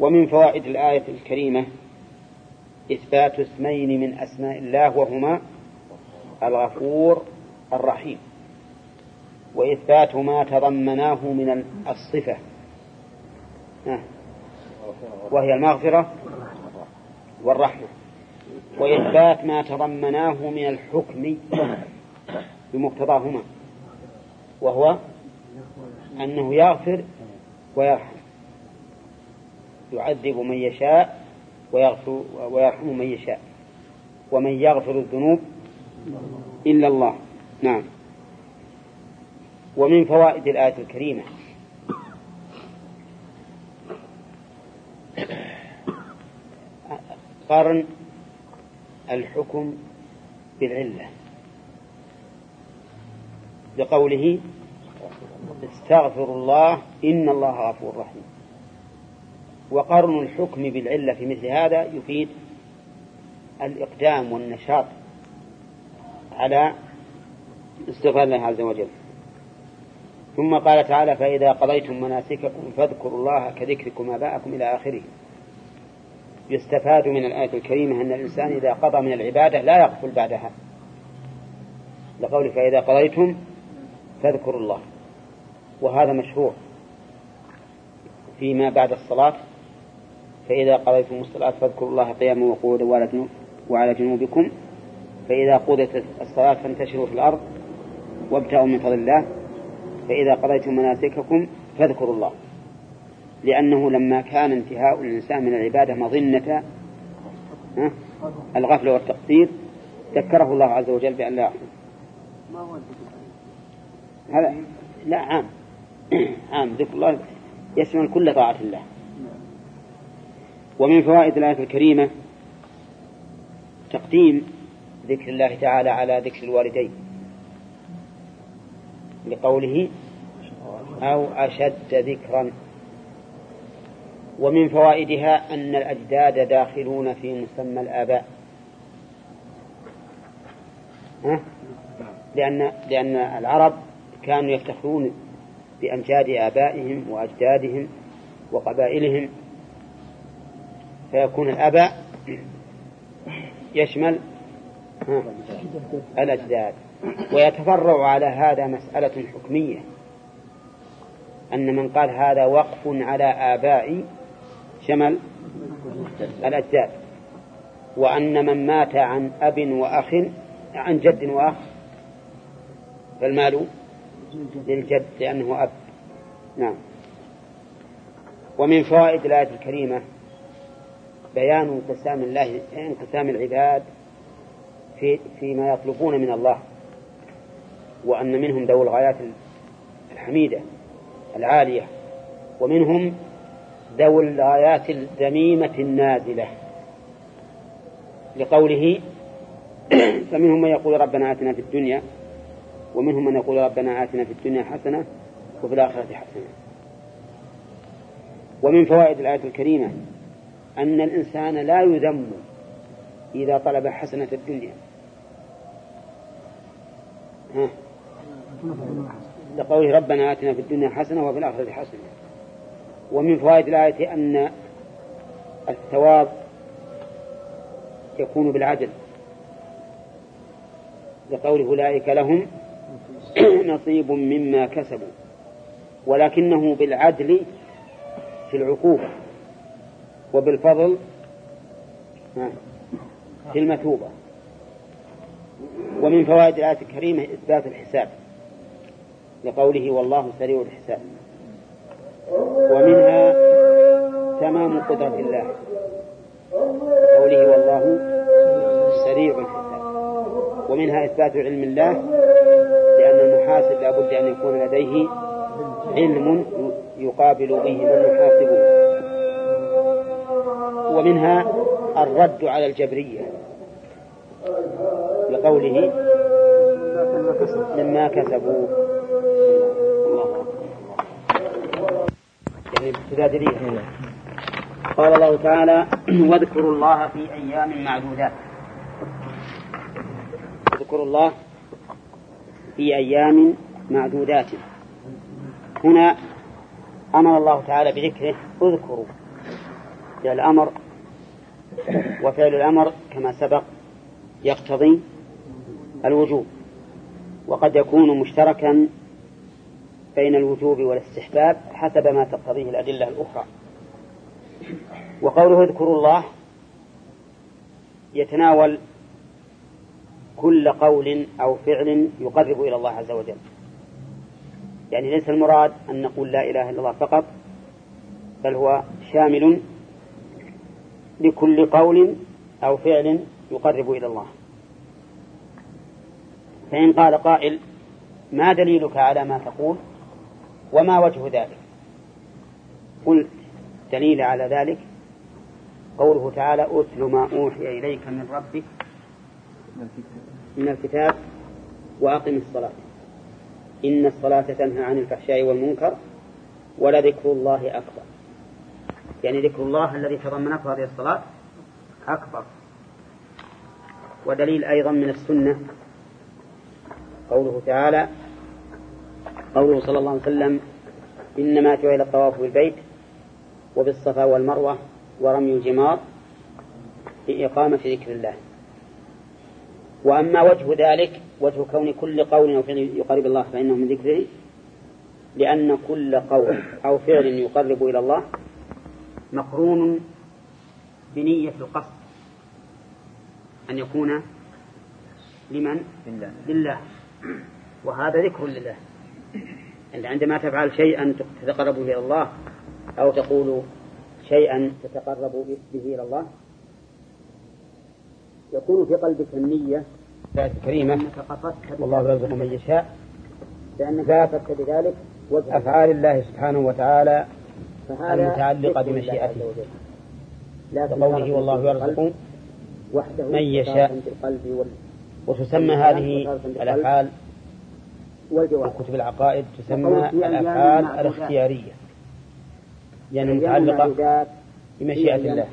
ومن فوائد الآية الكريمة إثبات اسمين من أسماء الله وهما الغفور الرحيم. وإثبات ما تضمناه من الصفة. وهي المغفرة والرحمة. وإثبات ما تضمناه من الحكم بمقتضاهما. وهو أنه يغفر ويرحم. يعذب من يشاء ويغفر ويرحم من يشاء ومن يغفر الذنوب إلا الله. نعم. ومن فوائد الآية الكريمة. قرن الحكم بالعلة. بقوله استغفر الله إن الله غفور رحيم. وقرن الحكم بالعلة في مثل هذا يفيد الإقدام والنشاط على استغفار الله عز وجل. ثم قال تعالى فإذا قضيتم مناسككم فاذكروا الله كذكركم آباءكم إلى آخره. يستفاد من الآية الكريمة أن الإنسان إذا قضى من العبادة لا يغفل بعدها. لقول فإذا قضيتم فاذكروا الله. وهذا مشروع فيما بعد الصلاة. فإذا قضيتم الصلاة فاذكروا الله قياما وقعودا وعلى جنوبكم. فإذا قضيت الصلاة فانتشروا في الأرض وابتغوا من فضل الله. فإذا قضيتم مناسككم فاذكروا الله. لأنه لما كان انتهاء الإنسان من العبادة مظنة الغفلة والتقصير ذكره الله عز وجل بأن لا يحصل هذا لا عام. عام. ذكر الله يشمل كل طاعة الله. ومن فوائد الآية الكريمة تقديم ذكر الله تعالى على ذكر الوالدين لقوله أو أشد ذكرا ومن فوائدها أن الأجداد داخلون في مسمى الآباء؟ لأن لأن العرب كانوا يفتخرون بأمجاد آبائهم وأجدادهم وقبائلهم فيكون الآباء يشمل الأجداد. ويتفرع على هذا مسألة حكمية أن من قال هذا وقف على آبائي شمل الأجداد وأن من مات عن أب وأخ عن جد وأخ فالمال للجد لأنه أب. نعم. ومن فوائد الآية الكريمة بيان انقسام الله انقسام العباد في فيما يطلبون من الله وأن منهم ذوي الغايات الحميدة العالية ومنهم ذوي الغايات الذميمة النازلة. لقوله فمنهم من يقول ربنا آتنا في الدنيا ومنهم من يقول ربنا آتنا في الدنيا حسنة وفي الآخرة حسنة. ومن فوائد الآية الكريمة أن الإنسان لا يذم إذا طلب حسنة الدنيا. ها. لقوله ربنا آتنا في الدنيا حسنة وفي الآخرة حسنة. ومن فوائد الآية أن الثواب يكون بالعدل. لقوله أولئك لهم نصيب مما كسبوا ولكنه بالعدل في العقوبة. وبالفضل في المثوبة. ومن فوائد الآية الكريمة إثبات الحساب لقوله والله سريع الحساب. ومنها تمام قدرة الله. قوله والله سريع الحساب. ومنها إثبات علم الله لأن المحاسب لا بد أن يكون لديه علم يقابل به من يحاسبه. ومنها الرد على الجبرية لقوله مما كسبوا. يعني ابتداء قال الله تعالى واذكروا الله في أيام معدودات. اذكروا الله في أيام معدودات. هنا أمر الله تعالى بذكره اذكروا. فعل الأمر وفعل الأمر كما سبق يقتضي الوجوب وقد يكون مشتركا بين الوجوب والاستحباب حسب ما تقتضيه الأدلة الأخرى. وقوله اذكروا الله يتناول كل قول أو فعل يقرب إلى الله عز وجل. يعني ليس المراد أن نقول لا إله إلا الله فقط بل هو شامل لكل قول أو فعل يقرب إلى الله. فإن قال قائل ما دليلك على ما تقول؟ وما وجه ذلك؟ قلت دليل على ذلك؟ قوله تعالى أتل ما أوحي إليك من ربك من الكتاب وأقم الصلاة. إن الصلاة تنهى عن الفحشاء والمنكر ولذكر الله أكبر. يعني ذكر الله الذي تضمنته هذه الصلاة أكبر. ودليل أيضا من السنة قوله تعالى قوله صلى الله عليه وسلم إنما جعل الطواف بالبيت وبالصفا والمروة ورمي الجمار لإقامة ذكر الله. وأما وجه ذلك وجه كون كل قول أو فعل يقرب الله فإنه من ذكره لأن كل قول أو فعل يقرب إلى الله مقرون بنية القصد أن يكون لمن؟ لله, لله. وهذا ذكر لله. أنت عندما تفعل شيئا تتقرب إلى الله أو تقول شيئا تتقرب به إلى الله يكون في قلبك النية كريمة. والله يرزق من يشاء. لأنك ذكرت بذلك. أفعال الله سبحانه وتعالى فهذا المتعلقة بمشيئته. ترك والله يرزق من يشاء. وتسمى هذه الأفعال في والجواب كتب العقائد تسمى الأفعال. الاختيارية يعني متعلقة بمشيئة الله.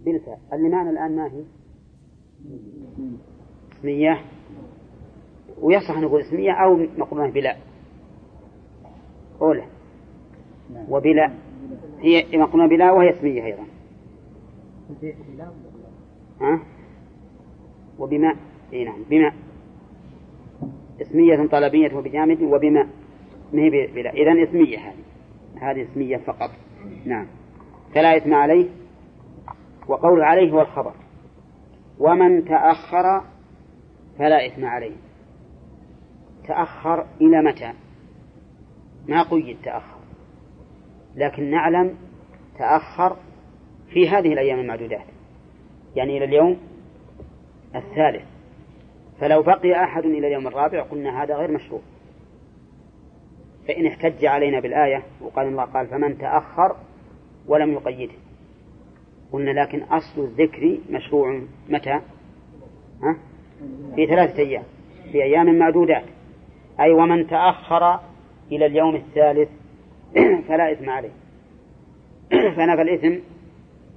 بالفعل اللي معنا الآن ما هي؟ اسمية ويصح أن نقول اسمية أو مقرونة بلا أولى وبلا هي مقرونة بلا وهي اسمية أيضا. ها؟ وبماء إي نعم بماء اسمية طلبية وبجامد وبماء ما هي بلا؟ إذا اسمية هذه. هذه اسمية فقط. نعم. فلا إثم عليه وقول عليه هو الخبر. ومن تأخر فلا إثم عليه. تأخر إلى متى؟ ما قيد تأخر. لكن نعلم تأخر في هذه الأيام المعدودات. يعني إلى اليوم الثالث. فلو بقي أحد إلى اليوم الرابع قلنا هذا غير مشروع. فإن احتج علينا بالآية وقال الله قال فمن تأخر ولم يقيده. قلنا لكن أصل الذكر مشروع متى؟ ها؟ في ثلاثة أيام. في أيام معدودات. أي ومن تأخر إلى اليوم الثالث فلا إثم عليه. فنفى الإثم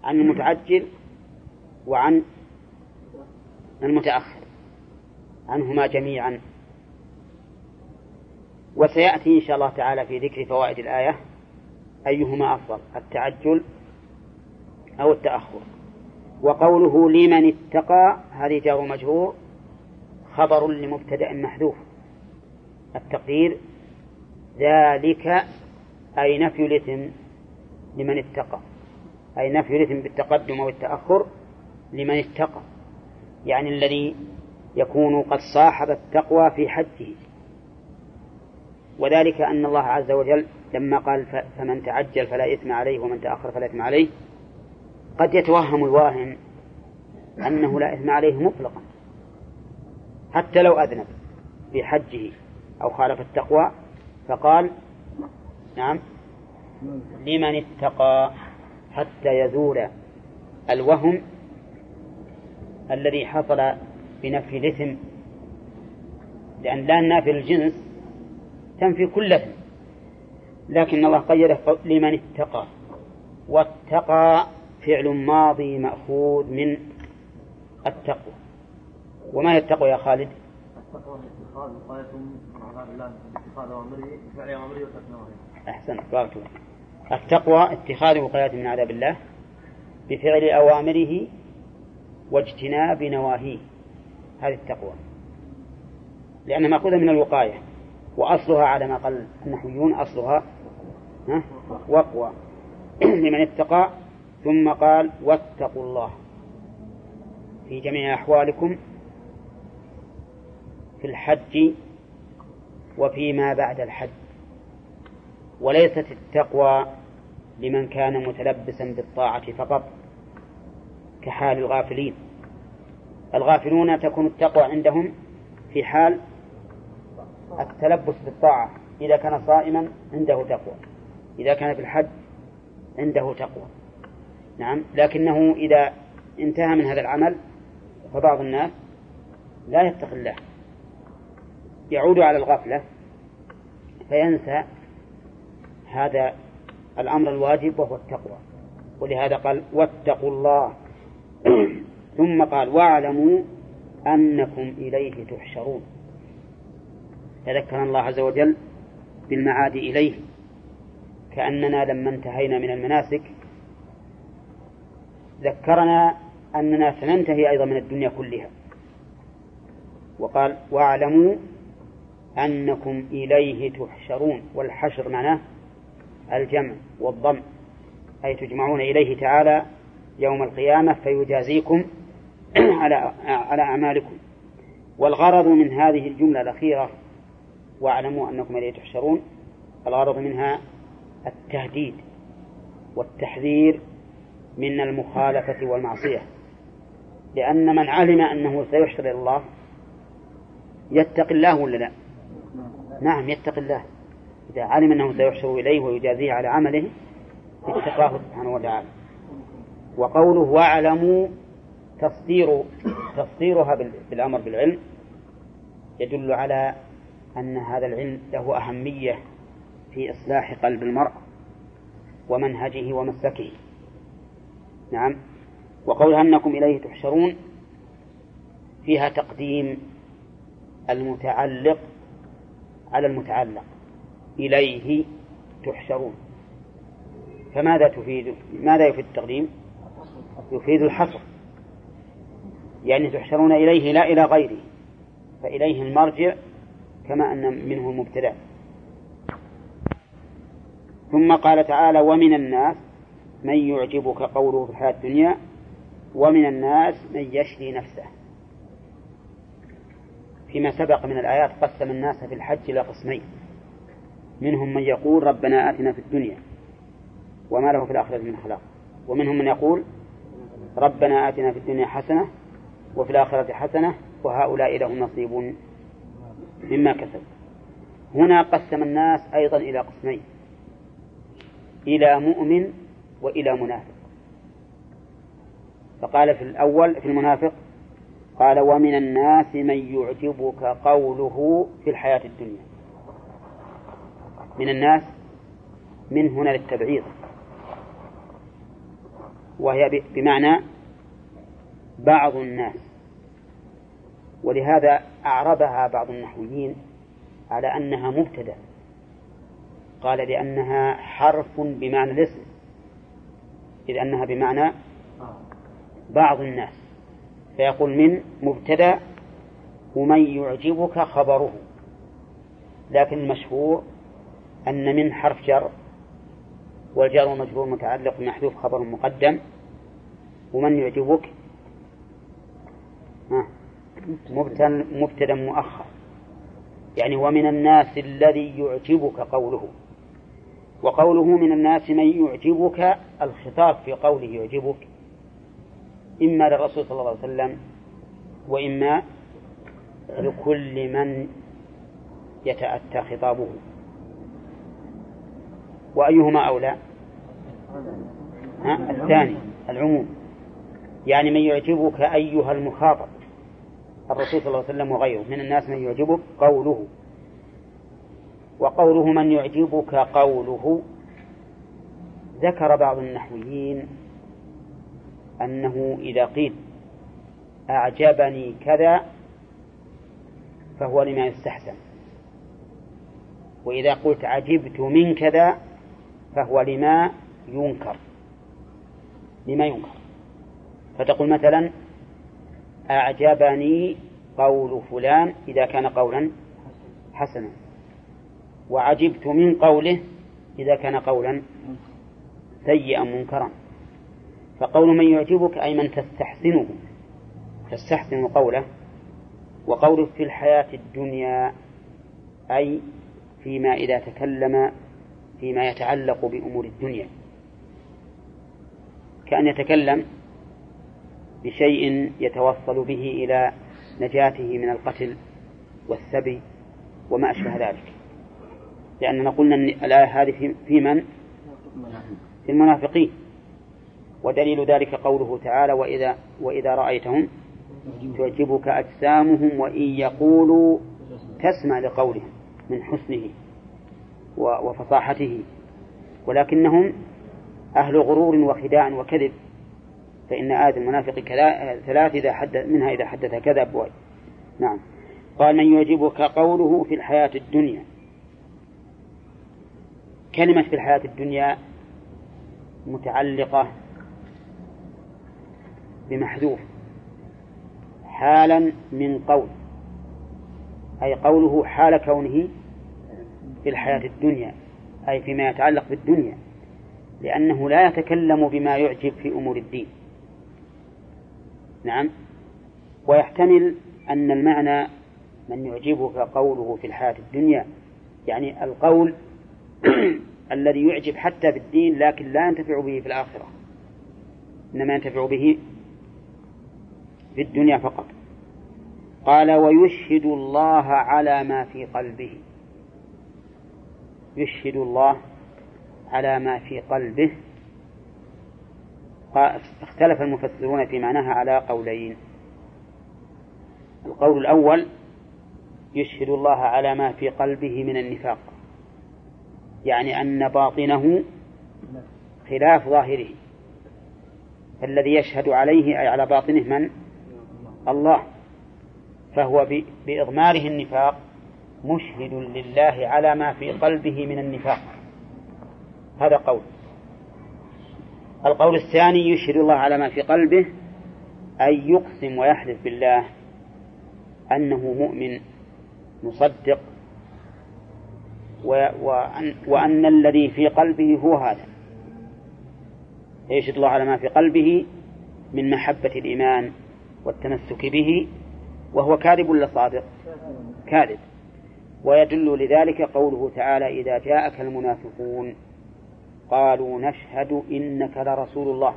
عن المتعجل وعن المتأخر. عنهما جميعا. وسيأتي إن شاء الله تعالى في ذكر فوائد الآية أيهما أفضل التعجل أو التأخر. وقوله لمن اتقى هذه جار مجرور خبر لمبتدأ محذوف. التقدير ذلك أي نفي الإثم لمن اتقى أي نفي الإثم بالتقدم أو التأخر لمن اتقى يعني الذي يكون قد صاحب التقوى في حجه. وذلك أن الله عز وجل لما قال فمن تعجل فلا إثم عليه ومن تأخر فلا إثم عليه قد يتوهم الواهم أنه لا إثم عليه مطلقا. حتى لو أذنب في حجه أو خالف التقوى فقال نعم. لمن اتقى حتى يزول الوهم الذي حصل بنفي الإثم لأن لا نافي الجنس تنفي كل إثم لكن الله قيده لمن اتقى. واتقى فعل ماضي مأخوذ من التقوى. وما هي التقوى يا خالد؟ التقوى اتخاذ وقاية من عذاب الله اتخاذ أوامره فعل أوامره وترك نواهيه. أحسنت بارك الله التقوى اتخاذ وقاية من عذاب الله بفعل أوامره واجتناب نواهيه. هذه التقوى. لأنها مأخوذة من الوقاية وأصلها على ما قال النحويون أصلها ها؟ وقوى. لمن اتقى ثم قال واتقوا الله. في جميع أحوالكم في الحج وفيما بعد الحج. وليست التقوى لمن كان متلبسا بالطاعة فقط كحال الغافلين. الغافلون تكون التقوى عندهم في حال التلبس بالطاعة. إذا كان صائما عنده تقوى إذا كان في الحج عنده تقوى. نعم لكنه إذا انتهى من هذا العمل فبعض الناس لا يتقي الله. يعود على الغفلة فينسى هذا الأمر الواجب وهو التقوى. ولهذا قال واتقوا الله. ثم قال واعلموا أنكم إليه تحشرون. فذكر الله عز وجل بالمعاد إليه. كأننا لما انتهينا من المناسك ذكرنا أننا سننتهي أيضا من الدنيا كلها. وقال واعلموا أنكم إليه تحشرون. والحشر معناه الجمع والضم أي تجمعون إليه تعالى يوم القيامة فيجازيكم على على أعمالكم. والغرض من هذه الجملة الأخيرة واعلموا أنكم إليه تحشرون الغرض منها التهديد والتحذير من المخالفة والمعصية. لأن من علم أنه سيحشر إلى الله يتقي الله ولا لا؟ نعم يتقي الله. إذا علم أنه سيحشر إليه ويجازيه على عمله اتقاه سبحانه وتعالى. وقوله واعلموا تصدير تصديرها بالأمر بالعلم يدل على أن هذا العلم له أهمية في إصلاح قلب المرء ومنهجه ومسلكه. نعم. وقول أنكم إليه تحشرون فيها تقديم المتعلق على المتعلق. إليه تحشرون فماذا تفيد؟ ماذا يفيد التقديم؟ يفيد الحصر. يعني تحشرون إليه لا إلى غيره فإليه المرجع كما أن منه المبتدأ. ثم قال تعالى ومن الناس من يعجبك قوله في الحياة الدنيا ومن الناس من يشري نفسه. فيما سبق من الآيات قسم الناس في الحج إلى قسمين. منهم من يقول ربنا آتنا في الدنيا وما له في الآخرة من خلاق. ومنهم من يقول ربنا آتنا في الدنيا حسنة وفي الآخرة حسنة وهؤلاء لهم نصيب مما كسب. هنا قسم الناس أيضا إلى قسمين إلى مؤمن وإلى منافق. فقال في الأول في المنافق قال ومن الناس من يعجبك قوله في الحياة الدنيا. من الناس من هنا للتبعيض. وهي بمعنى بعض الناس. ولهذا أعربها بعض النحويين على أنها مبتدأ. قال لأنها حرف بمعنى الاسم. إذ أنها بمعنى بعض الناس. فيقول من مبتدأ ومن يعجبك خبره. لكن المشهور أن من حرف جر والجار والمجرور متعلق بمحذوف خبر مقدم ومن يعجبك مبتدا مؤخر. يعني ومن الناس الذي يعجبك قوله. وقوله من الناس من يعجبك الخطاب في قوله يعجبك. إما للرسول صلى الله عليه وسلم وإما لكل من يتأتى خطابه. وأيهما أولى؟ ها؟ الثاني العموم. يعني من يعجبك أيها المخاطب الرسول صلى الله عليه وسلم وغيره من الناس من يعجبك قوله. وقوله من يعجبك قوله ذكر بعض النحويين أنه إذا قيل أعجبني كذا فهو لما يستحسن. وإذا قلت عجبت من كذا فهو لما ينكر. لما ينكر. فتقول مثلا أعجبني قول فلان إذا كان قولا حسنا. وعجبت من قوله إذا كان قولا سيئا منكرا. فقول من يعجبك أي من تستحسنه تستحسن قوله وقوله في الحياة الدنيا أي فيما إذا تكلم فيما يتعلق بأمور الدنيا. كأن يتكلم بشيء يتوصل به إلى نجاته من القتل والسبي وما أشبه ذلك. لأننا قلنا أن الآية هذه في من؟ في المنافقين. ودليل ذلك قوله تعالى وإذا وإذا رأيتهم تعجبك أجسامهم وإن يقولوا تسمع لقولهم من حسنه. وفصاحته. ولكنهم أهل غرور وخداع وكذب. فإن آية المنافق ثلاث إذا حدث منها إذا حدث كذب نعم. قال من يعجبك قوله في الحياة الدنيا. كلمة في الحياة الدنيا متعلقة بمحذوف. حالا من قول. أي قوله حال كونه في الحياة الدنيا أي فيما يتعلق بالدنيا لأنه لا يتكلم بما يعجب في أمور الدين. نعم. ويحتمل أن المعنى من يعجبك قوله في الحياة الدنيا يعني القول الذي يعجب حتى في الدين لكن لا ينتفع به في الآخرة إنما ينتفع به في الدنيا فقط. قال ويشهد الله على ما في قلبه. يشهد الله على ما في قلبه. اختلف المفسرون في معناها على قولين. القول الأول يشهد الله على ما في قلبه من النفاق. يعني أن باطنه خلاف ظاهره. فالذي يشهد عليه أي على باطنه من؟ الله. فهو بإضماره النفاق. مشهد لله على ما في قلبه من النفاق. هذا قول. القول الثاني يشهد الله على ما في قلبه أن يقسم ويحلف بالله أنه مؤمن مصدق وأن, وأن الذي في قلبه هو هذا. يشهد الله على ما في قلبه من محبة الإيمان والتمسك به وهو كاذب ولا صادق؟ كاذب. ويدل لذلك قوله تعالى إذا جاءك المنافقون قالوا نشهد إنك لرسول الله.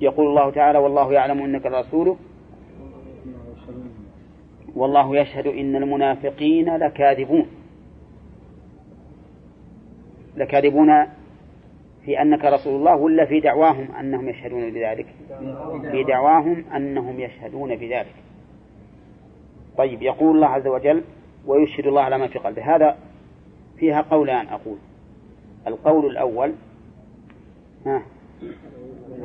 يقول الله تعالى والله يعلم إنك لرسوله. والله يشهد إن المنافقين لكاذبون. لكاذبون في أنك رسول الله ولا في دعواهم أنهم يشهدون بذلك؟ في دعواهم أنهم يشهدون بذلك. طيب يقول الله عز وجل ويشهد الله على ما في قلبه. هذا فيها قولان أقول. القول الأول ها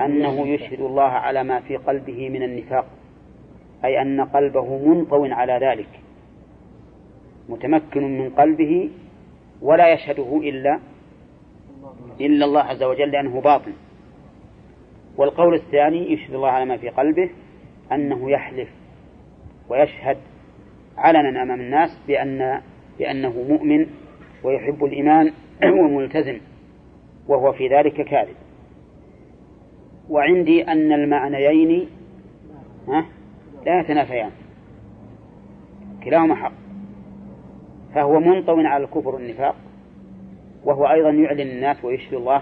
أنه يشهد الله على ما في قلبه من النفاق أي أن قلبه منطو على ذلك متمكن من قلبه ولا يشهده إلا إلا الله عز وجل لأنه باطن. والقول الثاني يشهد الله على ما في قلبه أنه يحلف ويشهد علنا أمام الناس بأن بأنه مؤمن ويحب الإيمان وملتزم وهو في ذلك كاذب. وعندي أن المعنيين لا يتنافيان. كلاهما حق. فهو منطو على الكفر والنفاق وهو أيضا يعلن الناس ويشهد الله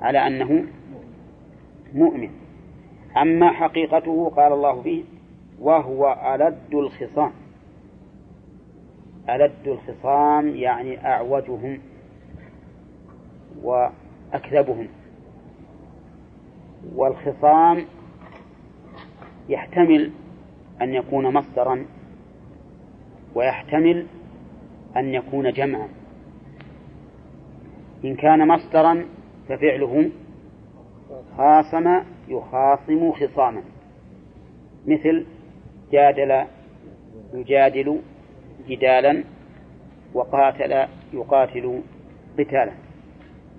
على أنه مؤمن. أما حقيقته قال الله فيه وهو ألد الخصام. ألد الخصام يعني أعوجهم وأكذبهم. والخصام يحتمل أن يكون مصدرا ويحتمل أن يكون جمعا. إن كان مصدرا ففعله خاصم يخاصم خصاما. مثل جادل يجادل جدالا وقاتل يقاتل قتالا.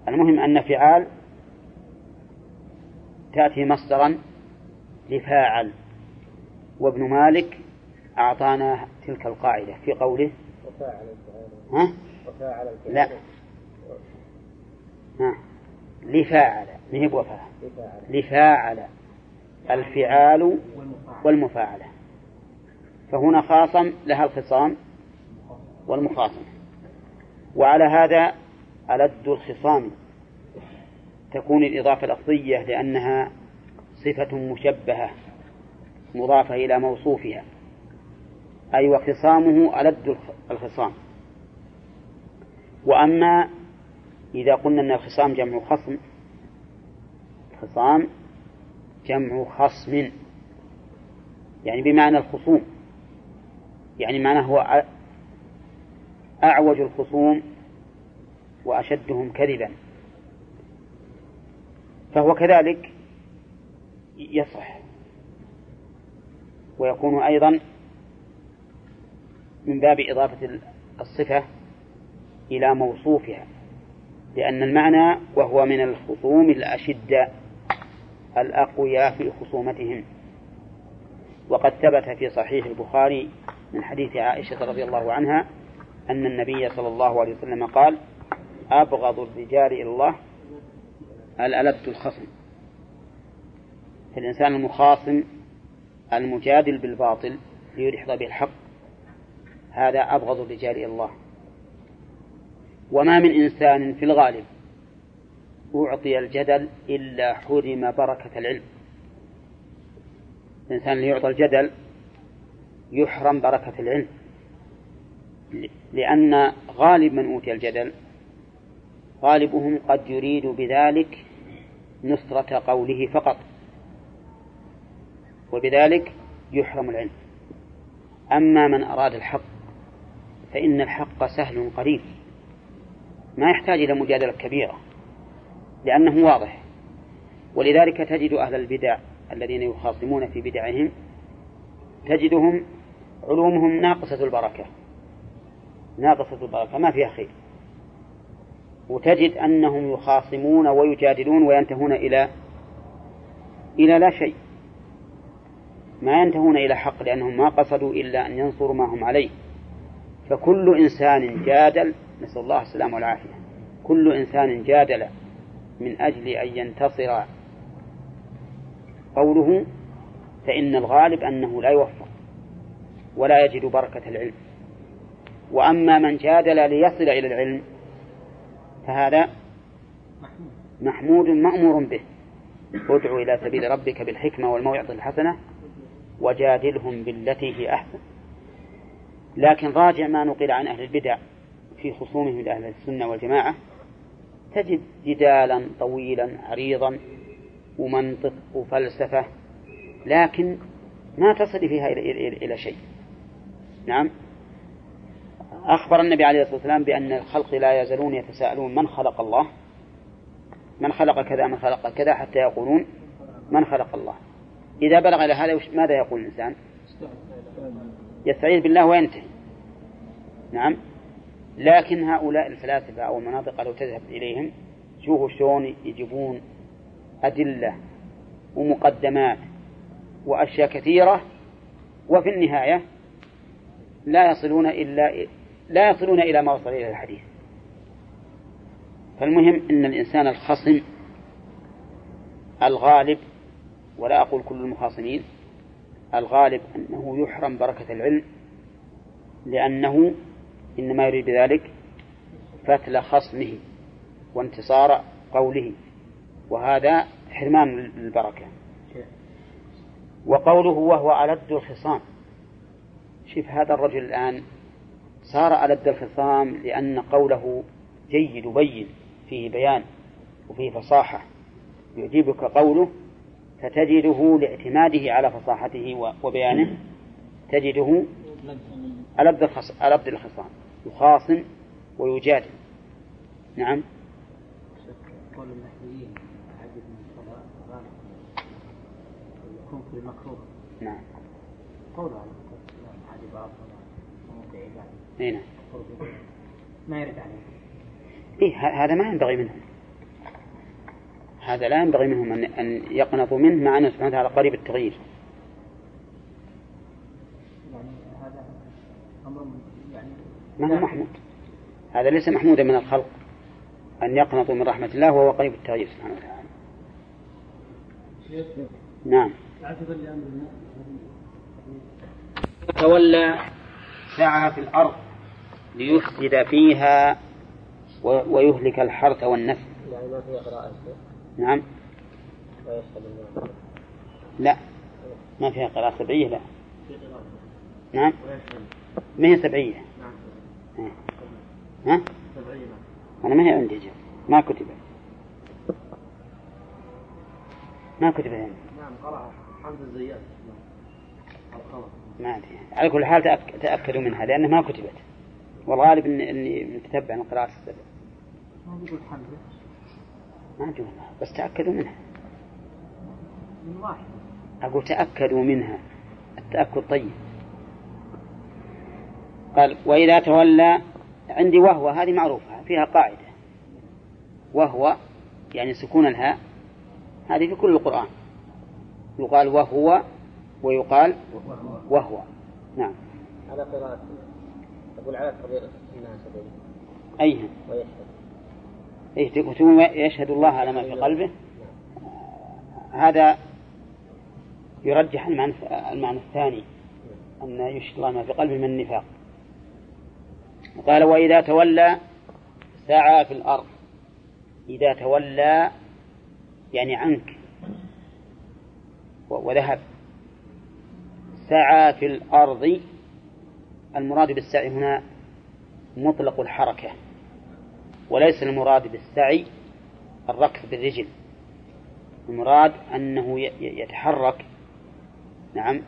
المهم أن فعال تأتي مصدرا لفاعل وابن مالك أعطانا تلك القاعدة في قوله ها؟ لا. ها. لفاعل هي بوفاء لفاعل الفعال والمفاعلة فهنا خاصم لها الخصام والمخاصمة وعلى هذا ألد الخصام. تكون الإضافة لفظية لأنها صفة مشبهة مضافة إلى موصوفها. أي وخصامه ألد الخصام. وأما إذا قلنا أن الخصام جمع خصم خصام جمع خصم. يعني بمعنى الخصوم. يعني معناه هو أعوج الخصوم وأشدهم كذبا. فهو كذلك يصح. ويكون أيضا من باب إضافة الصفة إلى موصوفها لأن المعنى وهو من الخصوم الأشداء الأقوياء في خصومتهم. وقد ثبت في صحيح البخاري من حديث عائشة رضي الله عنها أن النبي صلى الله عليه وسلم قال أبغض الرجال إلى الله الألد الخصم. فالإنسان المخاصم المجادل بالباطل ليدحض بالحق هذا أبغض الرجال إلى الله. وما من إنسان في الغالب أعطي الجدل إلا حرم بركة العلم. الإنسان اللي يعطى الجدل يحرم بركة العلم. لأن غالب من أوتي الجدل غالبهم قد يريد بذلك نصرة قوله فقط. وبذلك يحرم العلم. أما من أراد الحق فإن الحق سهل قريب. ما يحتاج إلى مجادلة كبيرة لأنه واضح. ولذلك تجد أهل البدع الذين يخاصمون في بدعهم تجدهم علومهم ناقصة البركة. ناقصة البركة ما فيها خير. وتجد أنهم يخاصمون ويجادلون وينتهون إلى إلى لا شيء. ما ينتهون إلى حق لأنهم ما قصدوا إلا أن ينصروا ما هم عليه. فكل إنسان جادل نسأل الله السلامة والعافية. كل إنسان جادل من أجل أن ينتصر قوله فإن الغالب أنه لا يوفق ولا يجد بركة العلم. وأما من جادل ليصل إلى العلم فهذا محمود مأمور به. ادع إلى سبيل ربك بالحكمة والموعظة الحسنة وجادلهم بالتي هي أحسن. لكن راجع ما نقل عن أهل البدع في خصومهم لأهل السنة والجماعة تجد جدالا طويلا عريضا ومنطق وفلسفة لكن ما تصل فيها إلى, شيء. نعم؟ أخبر النبي عليه الصلاة والسلام بأن الخلق لا يزالون يتساءلون من خلق الله؟ من خلق كذا من خلق كذا حتى يقولون من خلق الله. إذا بلغ إلى هذا ماذا يقول الإنسان؟ يستعيذ بالله وينتهي. نعم. لكن هؤلاء الفلاسفة أو المناطق لو تذهب إليهم شوفوا شلون يجيبون أدلة ومقدمات وأشياء كثيرة وفي النهاية لا يصلون إلا لا يصلون إلى ما وصل إليه الحديث. فالمهم أن الإنسان الخصم الغالب ولا أقول كل المخاصمين الغالب أنه يحرم بركة العلم لأنه إنما يريد بذلك فتل خصمه وانتصار قوله وهذا حرمان للبركة. وقوله وهو ألد الخصام. شوف هذا الرجل الآن صار ألد الخصام لأن قوله جيد وبين فيه بيان وفيه فصاحة. يعجبك قوله فتجده لاعتماده على فصاحته وبيانه. تجده ألد الخصام يخاصم ويجادل نعم قول النحويين عدد من يكون في المكروه نعم. قول على هذه إي نعم. ما يرد عليه. إيه هذا ما ينبغي منهم هذا لا ينبغي منهم أن أن يقنطوا منه مع أنه سبحانه وتعالى قريب التغيير. يعني يعني ما هو محمود. هذا ليس محمودا من الخلق أن يقنطوا من رحمة الله وهو قريب التغيير سبحانه وتعالى. نعم. تولى سعى في الأرض. ليفسد فيها ويهلك الحرث والنسل يعني ما فيها قراءة نعم. لا. ما فيها قراءة سبعية لا. نعم. ما هي سبعية؟ نعم. ها؟ سبعية أنا ما هي عندي جل. ما كتبت ما كتبت عندي نعم قرأ حمد الزيات. الخبر ما أدري. على كل حال تأك... تأكدوا منها لأنها ما كتبت. والغالب إن... إني متتبع من قراءة السبع. ما يقول حمد. ما أدري والله بس تأكدوا منها. من واحد. أقول تأكدوا منها. التأكد طيب. قال وإذا تولى عندي وهو هذه معروفة فيها قاعدة. وهو يعني سكون الهاء هذه في كل القرآن. يقال وهو ويقال وهو نعم. على قراءة. أقول على إنها سبعية أيها ويشهد. إيه تقول يشهد الله على ما في قلبه؟ هذا يرجح المعنى المعنى الثاني أن يشهد الله ما في قلبه من النفاق. قال وإذا تولى سعى في الأرض. إذا تولى يعني عنك وذهب. سعى في الأرض المراد بالسعي هنا مطلق الحركة وليس المراد بالسعي الركض بالرجل. المراد أنه يتحرك نعم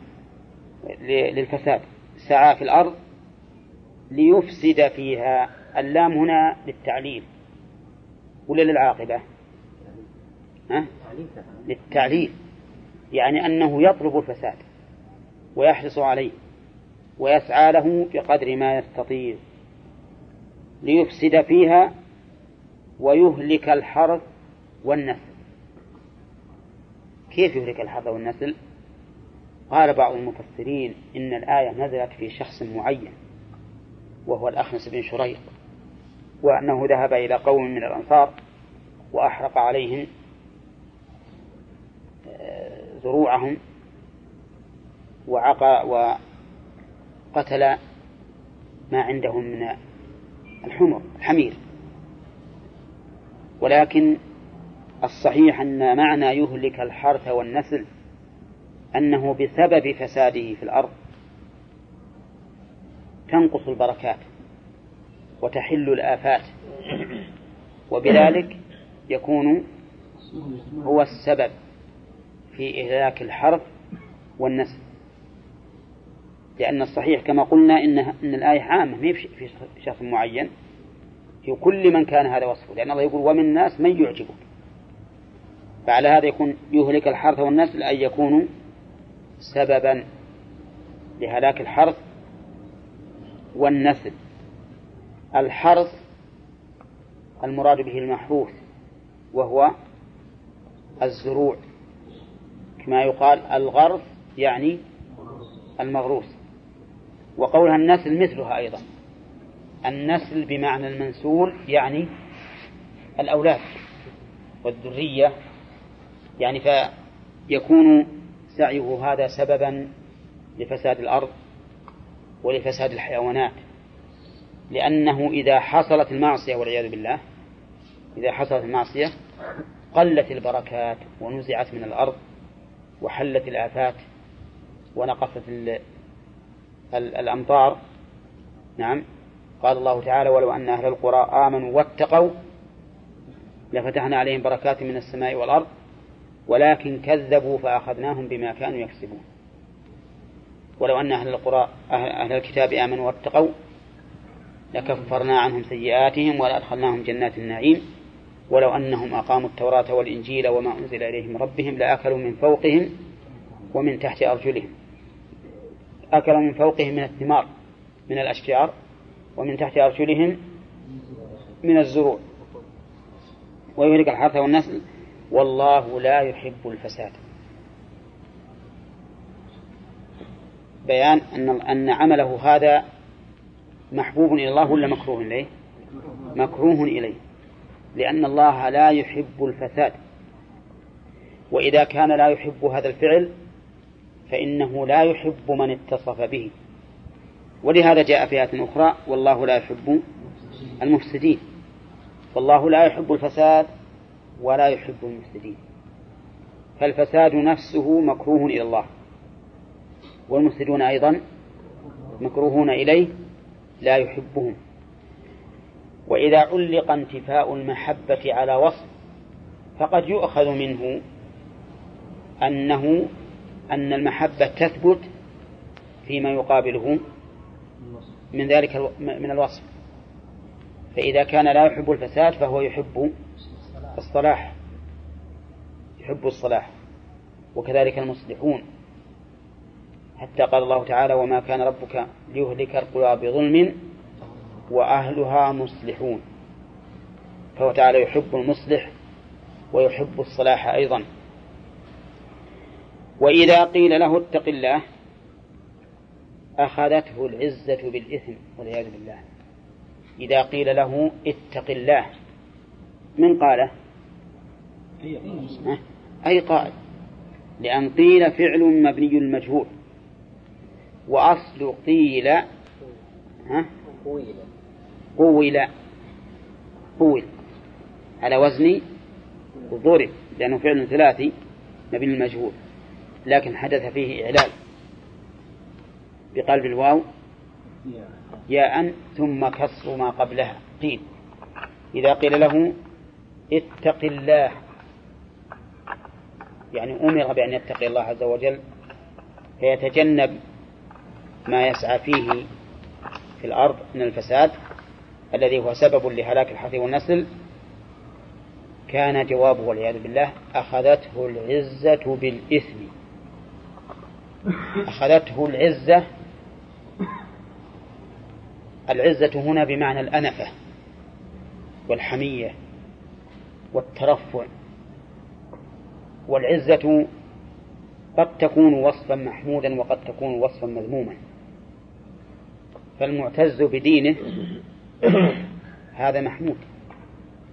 للفساد. سعى في الأرض ليفسد فيها. اللام هنا للتعليل ولا للعاقبة؟ ها؟ للتعليل يعني أنه يطلب الفساد ويحرص عليه. ويسعى له بقدر ما يستطيع ليفسد فيها ويهلك الحرث والنسل. كيف يهلك الحرث والنسل؟ قال بعض المفسرين إن الآية نزلت في شخص معين وهو الأخنس بن شريق وأنه ذهب إلى قوم من الأنصار وأحرق عليهم آه، زروعهم وعقى وقتل ما عندهم من الحمر الحمير. ولكن الصحيح أن معنى يهلك الحرث والنسل أنه بسبب فساده في الأرض تنقص البركات وتحل الآفات وبذلك يكون هو السبب في إهلاك الحرث والنسل. لأن الصحيح كما قلنا إن إن الآية عامة ما في شخص معين. في كل من كان هذا وصفه لأن الله يقول ومن الناس من يعجبك فعلى هذا يكون يهلك الحرث والنسل أن يكونوا سببا لهلاك الحرث والنسل. الحرث المراد به المحروث وهو الزروع. كما يقال الغرث يعني المغروس. وقولها النسل مثلها أيضا. النسل بمعنى المنسول يعني الأولاد والذرية. يعني فيكون سعيه هذا سببا لفساد الأرض ولفساد الحيوانات. لأنه إذا حصلت المعصية والعياذ بالله إذا حصلت المعصية قلت البركات ونزعت من الأرض وحلت الآفات ونقصت الأمطار. نعم. قال الله تعالى ولو أن أهل القرى آمنوا واتقوا لفتحنا عليهم بركات من السماء والأرض ولكن كذبوا فأخذناهم بما كانوا يكسبون. ولو أن أهل القرى أهل الكتاب آمنوا واتقوا لكفرنا عنهم سيئاتهم ولأدخلناهم جنات النعيم. ولو أنهم أقاموا التوراة والإنجيل وما أنزل إليهم ربهم لأكلوا من فوقهم ومن تحت أرجلهم. أكلوا من فوقهم من الثمار من الأشجار ومن تحت أرجلهم من الزروع. ويهلك الحرث والنسل. والله لا يحب الفساد. بيان أن أن عمله هذا محبوب إلى الله ولا مكروه إليه؟ مكروه إليه. لأن الله لا يحب الفساد. وإذا كان لا يحب هذا الفعل فإنه لا يحب من اتصف به. ولهذا جاء في آية أخرى والله لا يحب المفسدين. والله لا يحب الفساد ولا يحب المفسدين. فالفساد نفسه مكروه إلى الله والمفسدون أيضا مكروهون إليه لا يحبهم. وإذا علق انتفاء المحبة على وصف فقد يؤخذ منه أنه أن المحبة تثبت فيما يقابله من ذلك من الوصف. فإذا كان لا يحب الفساد فهو يحب الصلاح. يحب الصلاح. وكذلك المصلحون. حتى قال الله تعالى وما كان ربك ليهلك القرى بظلم وأهلها مصلحون. فهو تعالى يحب المصلح ويحب الصلاح أيضا. وإذا قيل له اتق الله أخذته العزة بالإثم والعياذ بالله. إذا قيل له اتق الله من قاله؟ أي قائل؟ لأن قيل فعل مبني المجهول. وأصل قيل ها؟ قويل. قويل. على وزن ضرب لأنه فعل ثلاثي مبني المجهول. لكن حدث فيه إعلال بقلب الواو ياء ثم كسر ما قبلها قيل. إذا قيل له اتق الله يعني أمر بأن يتقي الله عز وجل فيتجنب ما يسعى فيه في الأرض من الفساد الذي هو سبب لهلاك الحرث والنسل. كان جوابه والعياذ بالله أخذته العزة بالإثم. أخذته العزة. العزة هنا بمعنى الأنفة والحمية والترفع. والعزة قد تكون وصفا محمودا وقد تكون وصفا مذموما. فالمعتز بدينه هذا محمود.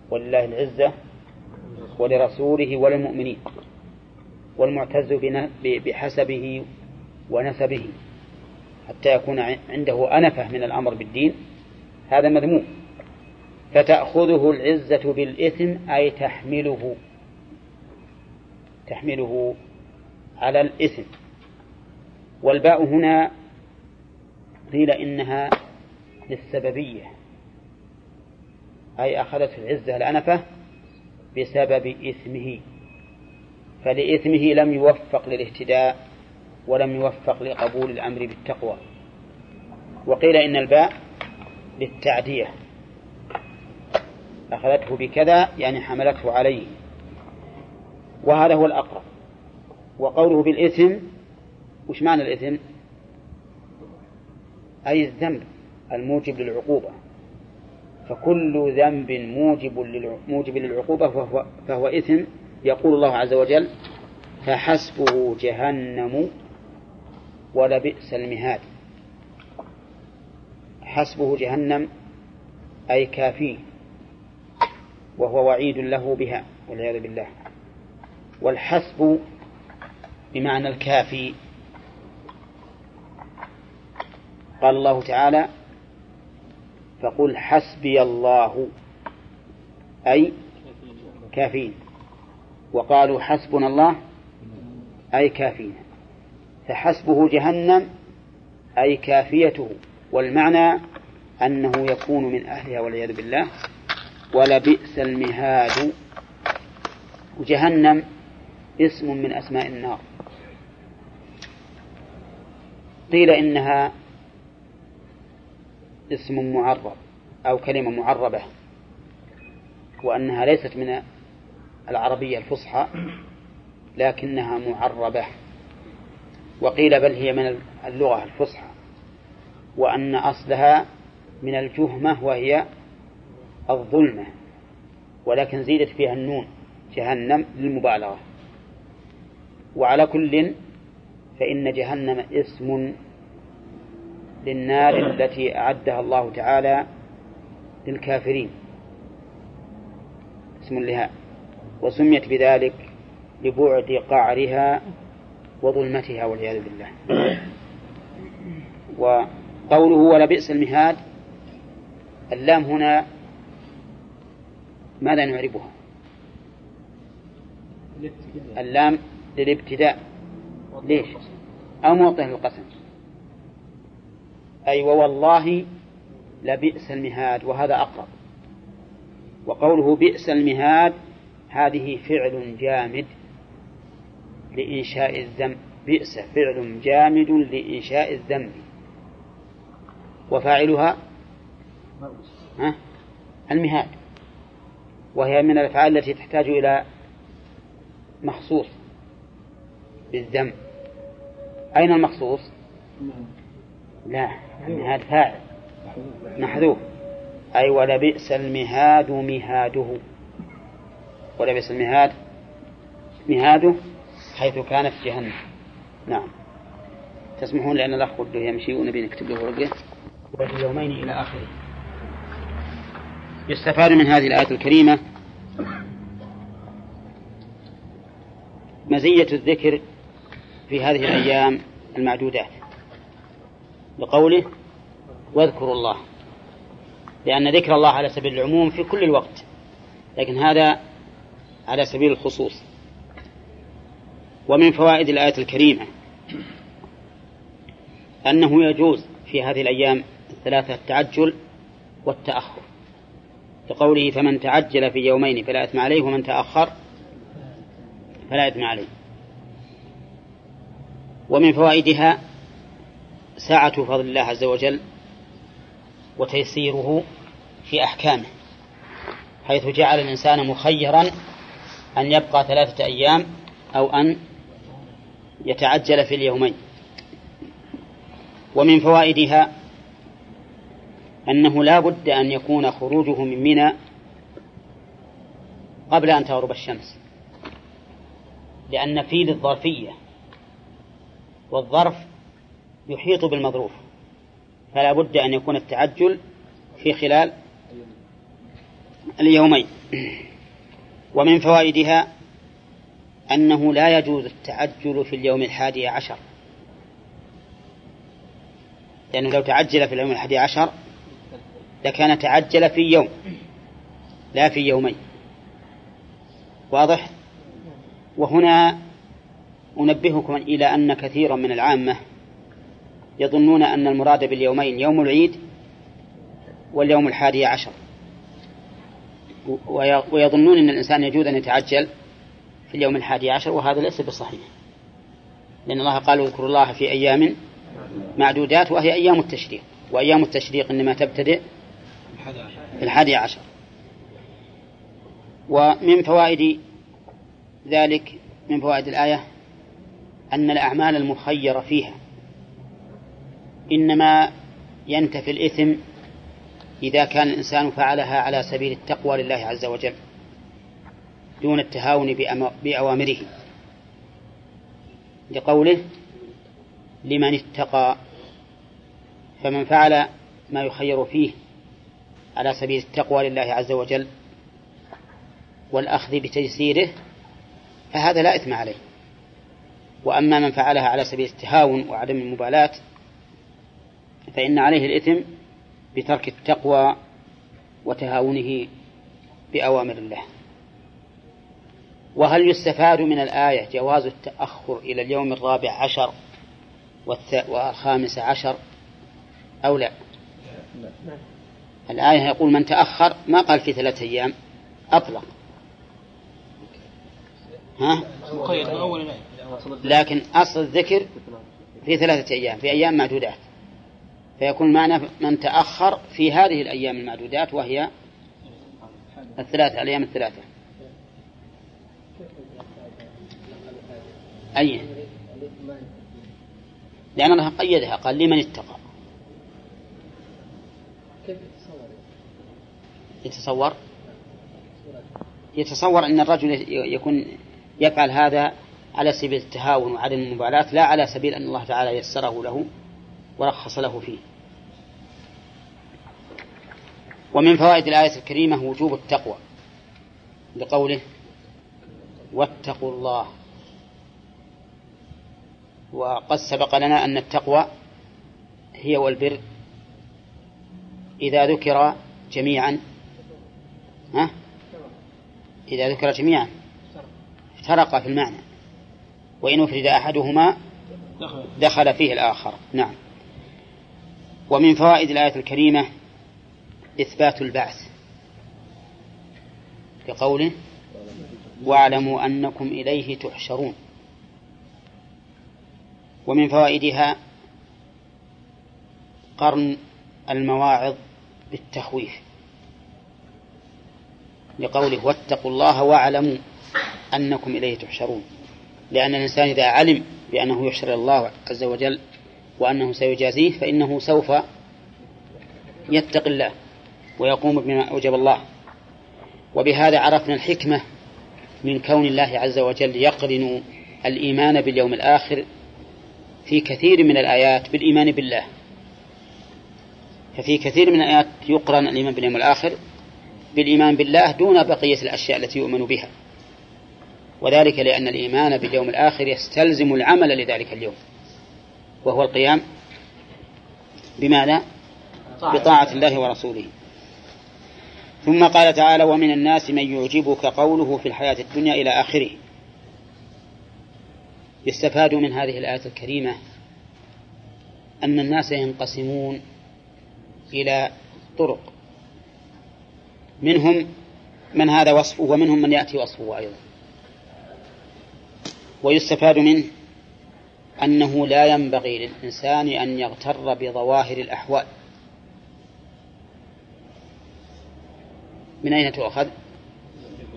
ولله العزة ولرسوله وللمؤمنين. والمعتز بحسبه ونسبه حتى يكون عنده أنفة من الأمر بالدين هذا مذموم. فتأخذه العزة بالإثم أي تحمله تحمله على الإثم. والباء هنا قيل إنها للسببية أي أخذت العزة الأنفة بسبب إثمه. فلإثمه لم يوفق للاهتداء. ولم يوفق لقبول الأمر بالتقوى. وقيل إن الباء للتعدية. أخذته بكذا يعني حملته عليه. وهذا هو الأقرب. وقوله بالإثم وش معنى الإثم؟ أي الذنب الموجب للعقوبة. فكل ذنب موجب موجب للعقوبة فهو, فهو إثم يقول الله عز وجل فحسبه جهنم ولبئس المهاد. حسبه جهنم أي كافيه وهو وعيد له بها والعياذ بالله. والحسب بمعنى الكافي. قال الله تعالى فقل حسبي الله أي كافين وقالوا حسبنا الله أي كافينا فحسبه جهنم أي كافيته. والمعنى أنه يكون من أهلها والعياذ بالله. ولبئس المهاد. جهنم اسم من أسماء النار. قيل إنها اسم معرب أو كلمة معربة. وأنها ليست من العربية الفصحى لكنها معربة. وقيل بل هي من اللغة الفصحى وأن أصلها من الجهمة وهي الظلمة ولكن زيدت فيها النون جهنم للمبالغة. وعلى كل فإن جهنم اسم للنار التي أعدها الله تعالى للكافرين. اسم لها. وسميت بذلك لبعد قعرها وظلمتها والعياذ بالله. وقوله ولبئس المهاد اللام هنا ماذا نعربها؟ اللام للابتداء. ليش؟ أو موطن القسم. أي ووالله لبئس المهاد وهذا أقرب. وقوله بئس المهاد هذه فعل جامد. لإنشاء الذنب. بئس. فعل جامد لإنشاء الذنب. وفاعلها؟ ها؟ المهاد. وهي من الأفعال التي تحتاج إلى مخصوص بالذنب. أين المخصوص؟ لا. المهاد فاعل. محذوف. أي ولبئس المهاد مهاده. ولبئس المهاد مهاده حيث كانت جهنم. نعم. تسمحون لأن الأخ بده يمشي ونبي نكتب له ورقة وفي يومين إلى آخره. يستفاد من هذه الآية الكريمة مزية الذكر في هذه الأيام المعدودات. بقوله واذكروا الله. لأن ذكر الله على سبيل العموم في كل الوقت. لكن هذا على سبيل الخصوص. ومن فوائد الآية الكريمة أنه يجوز في هذه الأيام ثلاثة التعجل والتأخر لقوله فمن تعجل في يومين فلا إثم عليه ومن تأخر فلا إثم عليه. ومن فوائدها سعة فضل الله عز وجل وتيسيره في أحكامه حيث جعل الإنسان مخيرا أن يبقى ثلاثة أيام أو أن يتعجل في اليومين. ومن فوائدها أنه لا بد أن يكون خروجه من منى قبل أن تغرب الشمس. لأن في للظرفية والظرف يحيط بالمظروف. فلا بد أن يكون التعجل في خلال اليومين. ومن فوائدها أنه لا يجوز التعجل في اليوم الحادي عشر. لأنه لو تعجل في اليوم الحادي عشر لكان تعجل في يوم لا في يومين. واضح؟ وهنا أنبهكم إلى أن كثيرا من العامة يظنون أن المراد باليومين يوم العيد واليوم الحادي عشر. ويظنون أن الإنسان يجوز أن يتعجل في اليوم الحادي عشر وهذا ليس بصحيح. لأن الله قال اذكروا الله في أيام معدودات وهي أيام التشريق وأيام التشريق إنما تبتدئ في الحادي عشر. ومن فوائد ذلك من فوائد الآية أن الأعمال المخيرة فيها إنما ينتفي الإثم إذا كان الإنسان فعلها على سبيل التقوى لله عز وجل. دون التهاون بأوامره. لقوله لمن اتقى فمن فعل ما يخير فيه على سبيل التقوى لله عز وجل والأخذ بتيسيره فهذا لا إثم عليه. وأما من فعلها على سبيل التهاون وعدم المبالاة فإن عليه الإثم بترك التقوى وتهاونه بأوامر الله. وهل يستفاد من الآية جواز التأخر إلى اليوم الرابع عشر والخامس عشر أو لا؟ الآية يقول من تأخر ما قال في ثلاثة أيام أطلق. ها؟ لكن أصل الذكر في ثلاثة أيام في أيام معدودات. فيكون معنى من تأخر في هذه الأيام المعدودات وهي الثلاثة الأيام الثلاثة. أي. لأن الله قيدها قال لمن اتقى. يتصور؟ يتصور أن الرجل يكون يفعل هذا على سبيل التهاون وعدم المبالاة لا على سبيل أن الله تعالى يسره له ورخص له فيه. ومن فوائد الآية الكريمة وجوب التقوى لقوله واتقوا الله. وقد سبق لنا أن التقوى هي والبر إذا ذكر جميعا. ها؟ إذا ذكر جميعا. افترق في المعنى. وإن أفرد أحدهما دخل فيه الآخر. نعم. ومن فوائد الآية الكريمة إثبات البعث. كقوله واعلموا أنكم إليه تحشرون. ومن فوائدها قرن المواعظ بالتخويف لقوله واتقوا الله واعلموا أنكم إليه تحشرون. لأن الإنسان إذا علم بأنه يحشر إلى الله عز وجل وأنه سيجازيه فإنه سوف يتقي الله ويقوم بما أوجب الله. وبهذا عرفنا الحكمة من كون الله عز وجل يقرن الإيمان باليوم الآخر في كثير من الآيات بالإيمان بالله. ففي كثير من الآيات يقرن الإيمان باليوم الآخر بالإيمان بالله دون بقية الأشياء التي يؤمن بها. وذلك لأن الإيمان باليوم الآخر يستلزم العمل لذلك اليوم. وهو القيام بماذا؟ بطاعة الله ورسوله. ثم قال تعالى ومن الناس من يعجبك قوله في الحياة الدنيا إلى آخره. يستفاد من هذه الآية الكريمة أن الناس ينقسمون إلى طرق. منهم من هذا وصفه ومنهم من يأتي وصفه أيضا. ويستفاد منه أنه لا ينبغي للإنسان أن يغتر بظواهر الأحوال. من أين تؤخذ؟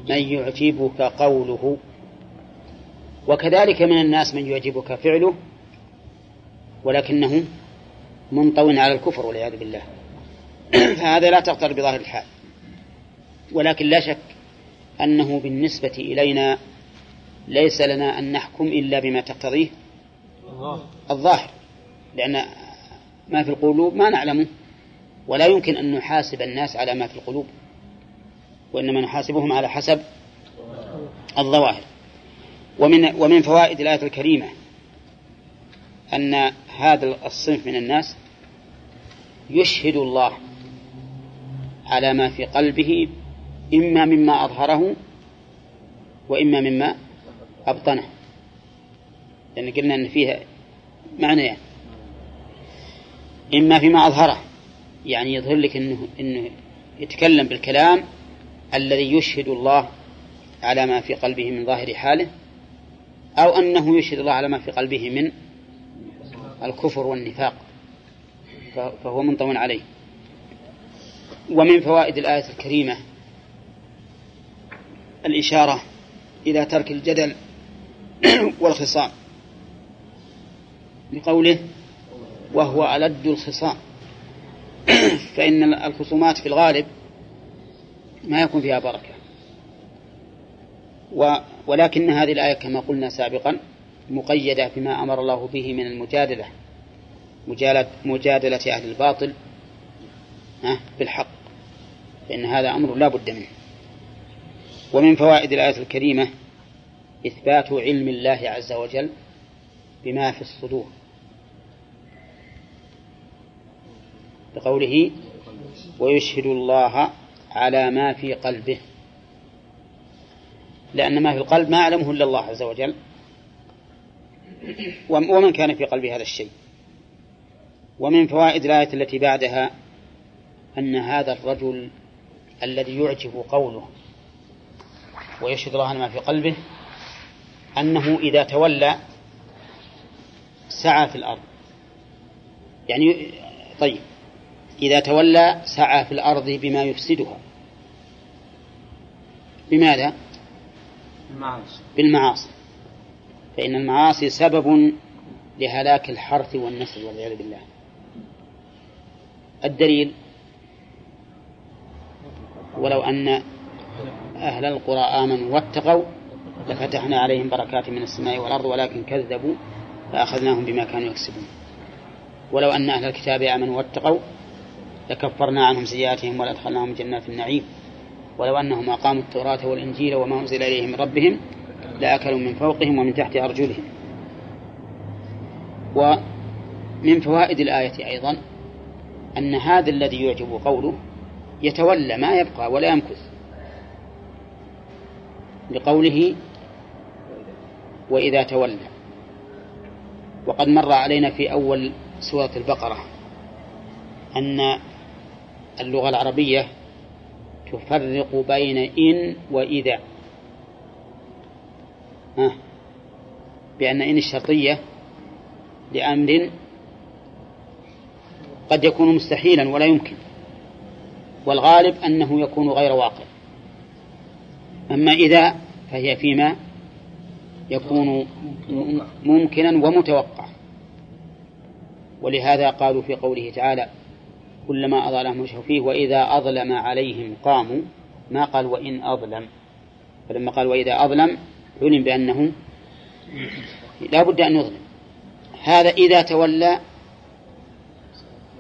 من يعجبك قوله وكذلك من الناس من يعجبك فعله ولكنه منطو على الكفر والعياذ بالله. فهذا لا تغتر بظاهر الحال. ولكن لا شك أنه بالنسبة إلينا ليس لنا أن نحكم إلا بما تقتضيه الظاهر. لأن ما في القلوب ما نعلمه ولا يمكن أن نحاسب الناس على ما في القلوب وإنما نحاسبهم على حسب الظواهر. ومن ومن فوائد الآية الكريمة أن هذا الصنف من الناس يشهد الله على ما في قلبه إما مما أظهره وإما مما أبطنه. لأن قلنا أن فيها معنى يعني. إما فيما أظهره. يعني يظهر لك أنه, إنه يتكلم بالكلام الذي يشهد الله على ما في قلبه من ظاهر حاله أو أنه يشهد الله على ما في قلبه من الكفر والنفاق. فهو منطو عليه. ومن فوائد الآية الكريمة الإشارة إلى ترك الجدل والخصام. بقوله وهو ألد الخصام. فإن الخصومات في الغالب ما يكون فيها بركة. ولكن هذه الآية كما قلنا سابقا مقيدة بما أمر الله به من المجادلة مجادلة أهل الباطل بالحق فإن هذا أمر لا بد منه. ومن فوائد الآية الكريمة إثبات علم الله عز وجل بما في الصدور. بقوله ويشهد الله على ما في قلبه لأن ما في القلب ما يعلمه إلا الله عز وجل. ومن كان في قلبه هذا الشيء؟ ومن فوائد الآية التي بعدها أن هذا الرجل الذي يعجب قوله ويشهد الله ما في قلبه أنه إذا تولى سعى في الأرض. يعني طيب إذا تولى سعى في الأرض بما يفسدها. بماذا؟ المعاصي. بالمعاصي. فإن المعاصي سبب لهلاك الحرث والنسل والعياذ بالله. الدليل ولو أن أهل القرى آمنوا واتقوا لفتحنا عليهم بركات من السماء والأرض ولكن كذبوا فأخذناهم بما كانوا يكسبون. ولو أن أهل الكتاب آمنوا واتقوا لكفرنا عنهم سيئاتهم ولأدخلناهم جنات النعيم. ولو أنهم أقاموا التوراة والإنجيل وما أنزل إليهم من ربهم لأكلوا من فوقهم ومن تحت أرجلهم. ومن فوائد الآية أيضا أن هذا الذي يعجب قوله يتولى ما يبقى ولا يمكث. لقوله وإذا تولى. وقد مر علينا في أول سورة البقرة أن اللغة العربية تفرق بين إن وإذا. بأن إن الشرطية لأمر قد يكون مستحيلا ولا يمكن والغالب أنه يكون غير واقع. أما إذا فهي فيما يكون ممكنا ومتوقع. ولهذا قالوا في قوله تعالى كلما أضلهم مشوا فيه وإذا أظلم عليهم قاموا. ما قال وإن أظلم. فلما قال وإذا أظلم علم بأنه لا بد أن يظلم. هذا إذا تولى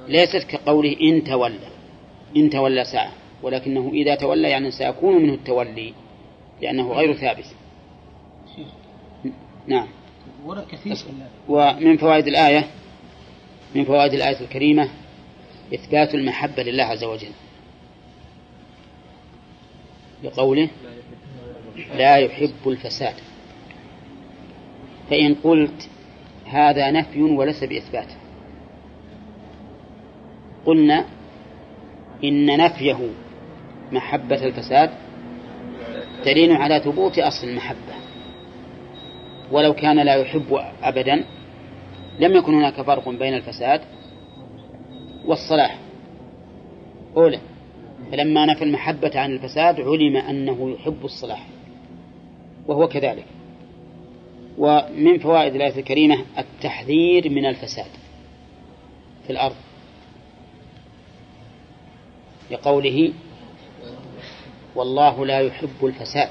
ليست كقوله إن تولى. إن تولى ساعة. ولكنه إذا تولى يعني سيكون منه التولي لأنه غير ثابت. نعم. ومن فوائد الآية من فوائد الآية الكريمة إثبات المحبة لله عز وجل. بقوله لا يحب الفساد. فإن قلت هذا نفي وليس بإثبات. قلنا إن نفيه محبة الفساد دليل على ثبوت أصل المحبة. ولو كان لا يحب أبدا لم يكن هناك فرق بين الفساد والصلاح. أولى. فلما نفى المحبة عن الفساد علم أنه يحب الصلاح. وهو كذلك. ومن فوائد الآية الكريمة التحذير من الفساد في الأرض. لقوله والله لا يحب الفساد.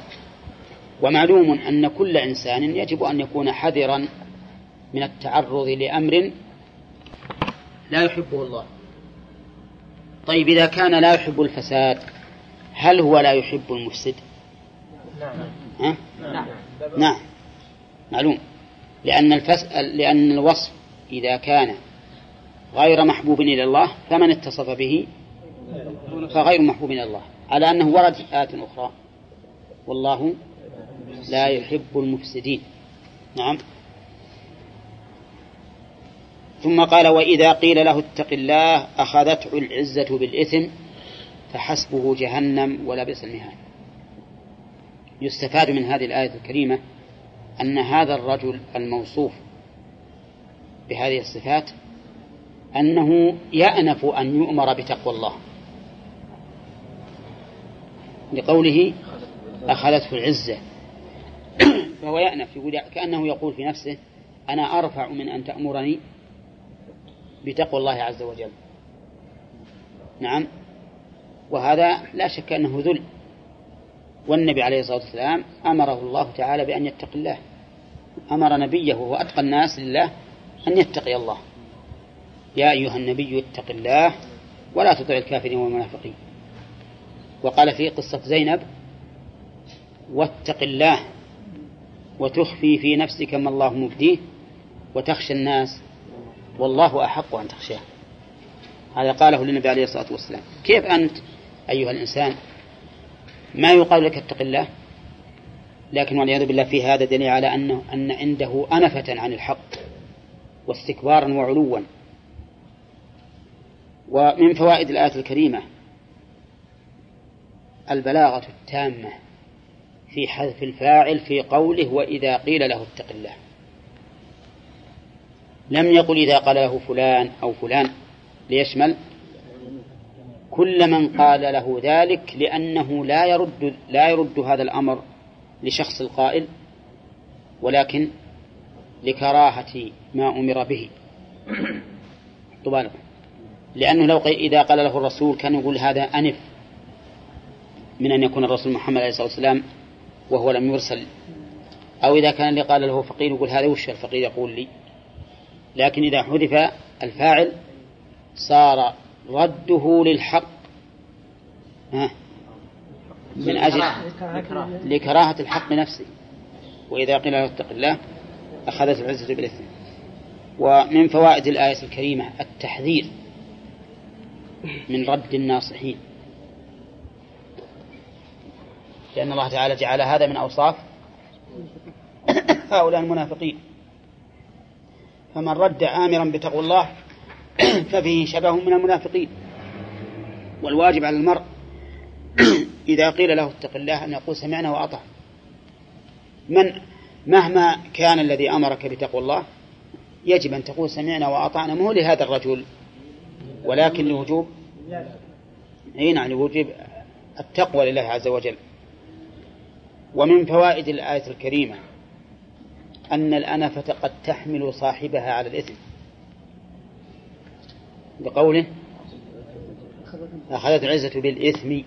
ومعلوم أن كل إنسان يجب أن يكون حذرا من التعرض لأمر لا يحبه الله. طيب إذا كان لا يحب الفساد هل هو لا يحب المفسد؟ نعم ها؟ نعم. نعم معلوم. لأن الفس... لأن الوصف إذا كان غير محبوب إلى الله فمن اتصف به؟ فغير محبوب إلى الله. على أنه ورد آيات أخرى. والله لا يحب المفسدين. نعم. ثم قال وإذا قيل له اتق الله أخذته العزة بالإثم فحسبه جهنم ولبس المهاد. يستفاد من هذه الآية الكريمة أن هذا الرجل الموصوف بهذه الصفات أنه يأنف أن يؤمر بتقوى الله. لقوله أخذته العزة. فهو يأنف يقول كأنه يقول في نفسه أنا أرفع من أن تأمرني بتقوى الله عز وجل. نعم. وهذا لا شك أنه ذل. والنبي عليه الصلاة والسلام أمره الله تعالى بأن يتقي الله. أمر نبيه وهو أتقى الناس لله أن يتقي الله. يا أيها النبي اتق الله ولا تطع الكافرين والمنافقين. وقال في قصة زينب واتق الله وتخفي في نفسك ما الله مبديه وتخشى الناس والله أحق أن تخشاه. هذا قاله للنبي عليه الصلاة والسلام. كيف أنت أيها الإنسان؟ ما يقال لك اتق الله؟ لكن والعياذ بالله في هذا دليل على أنه أن عنده أنفة عن الحق واستكبارا وعلوا. ومن فوائد الآية الكريمة البلاغة التامة في حذف الفاعل في قوله وإذا قيل له اتق الله. لم يقل إذا قال له فلان أو فلان ليشمل كل من قال له ذلك لأنه لا يرد لا يرد هذا الأمر لشخص القائل ولكن لكراهة ما أمر به. طبعا لأنه لو إذا قال له الرسول كان يقول هذا أنف من أن يكون الرسول محمد عليه الصلاة والسلام وهو لم يرسل أو إذا كان اللي قال له فقير يقول هذا وش الفقير يقول لي؟ لكن إذا حذف الفاعل صار رده للحق. ها؟ من أجل لكراهة. الحق نفسه. وإذا قيل له اتق الله أخذت العزة بالإثم. ومن فوائد الآية الكريمة التحذير من رد الناصحين. لأن الله تعالى جعل هذا من أوصاف هؤلاء المنافقين. فمن رد آمرا بتقوى الله ففيه شبه من المنافقين. والواجب على المرء إذا قيل له اتق الله أن يقول سمعنا وأطع. من مهما كان الذي أمرك بتقوى الله يجب أن تقول سمعنا وأطعنا. مو لهذا الرجل ولكن لوجوب. أي نعم لوجوب التقوى لله عز وجل. ومن فوائد الآية الكريمة أن الأنفة قد تحمل صاحبها على الإثم. بقوله أخذت العزة بالإثم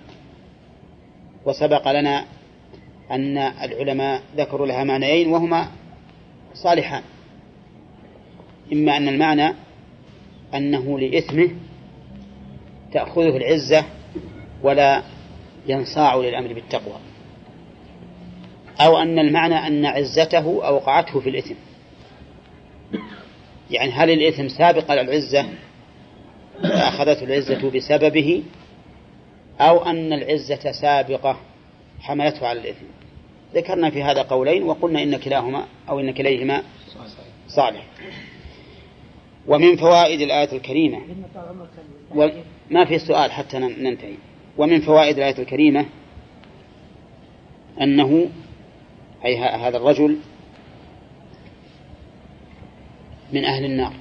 وسبق لنا أن العلماء ذكروا لها معنيين وهما صالحان. إما أن المعنى أنه لإثمه تأخذه العزة ولا ينصاع للأمر بالتقوى. أو أن المعنى أن عزته أوقعته في الإثم. يعني هل الإثم سابق على العزة؟ فأخذته العزة بسببه؟ أو أن العزة سابقة حملته على الإثم؟ ذكرنا في هذا قولين وقلنا إن كلاهما أو إن كليهما صالح. ومن فوائد الآية الكريمة ما في سؤال حتى ننتهي. ومن فوائد الآية الكريمة أنه أي هذا الرجل من أهل النار.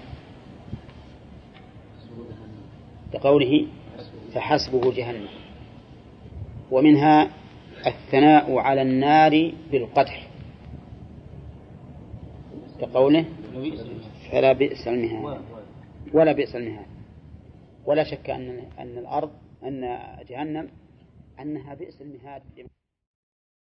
لقوله فحسبه جهنم. ومنها الثناء على النار بالقدح. كقوله فلا بئس المهاد. ولا بئس المهاد. ولا شك أن أن الأرض أن جهنم أنها بئس المهاد.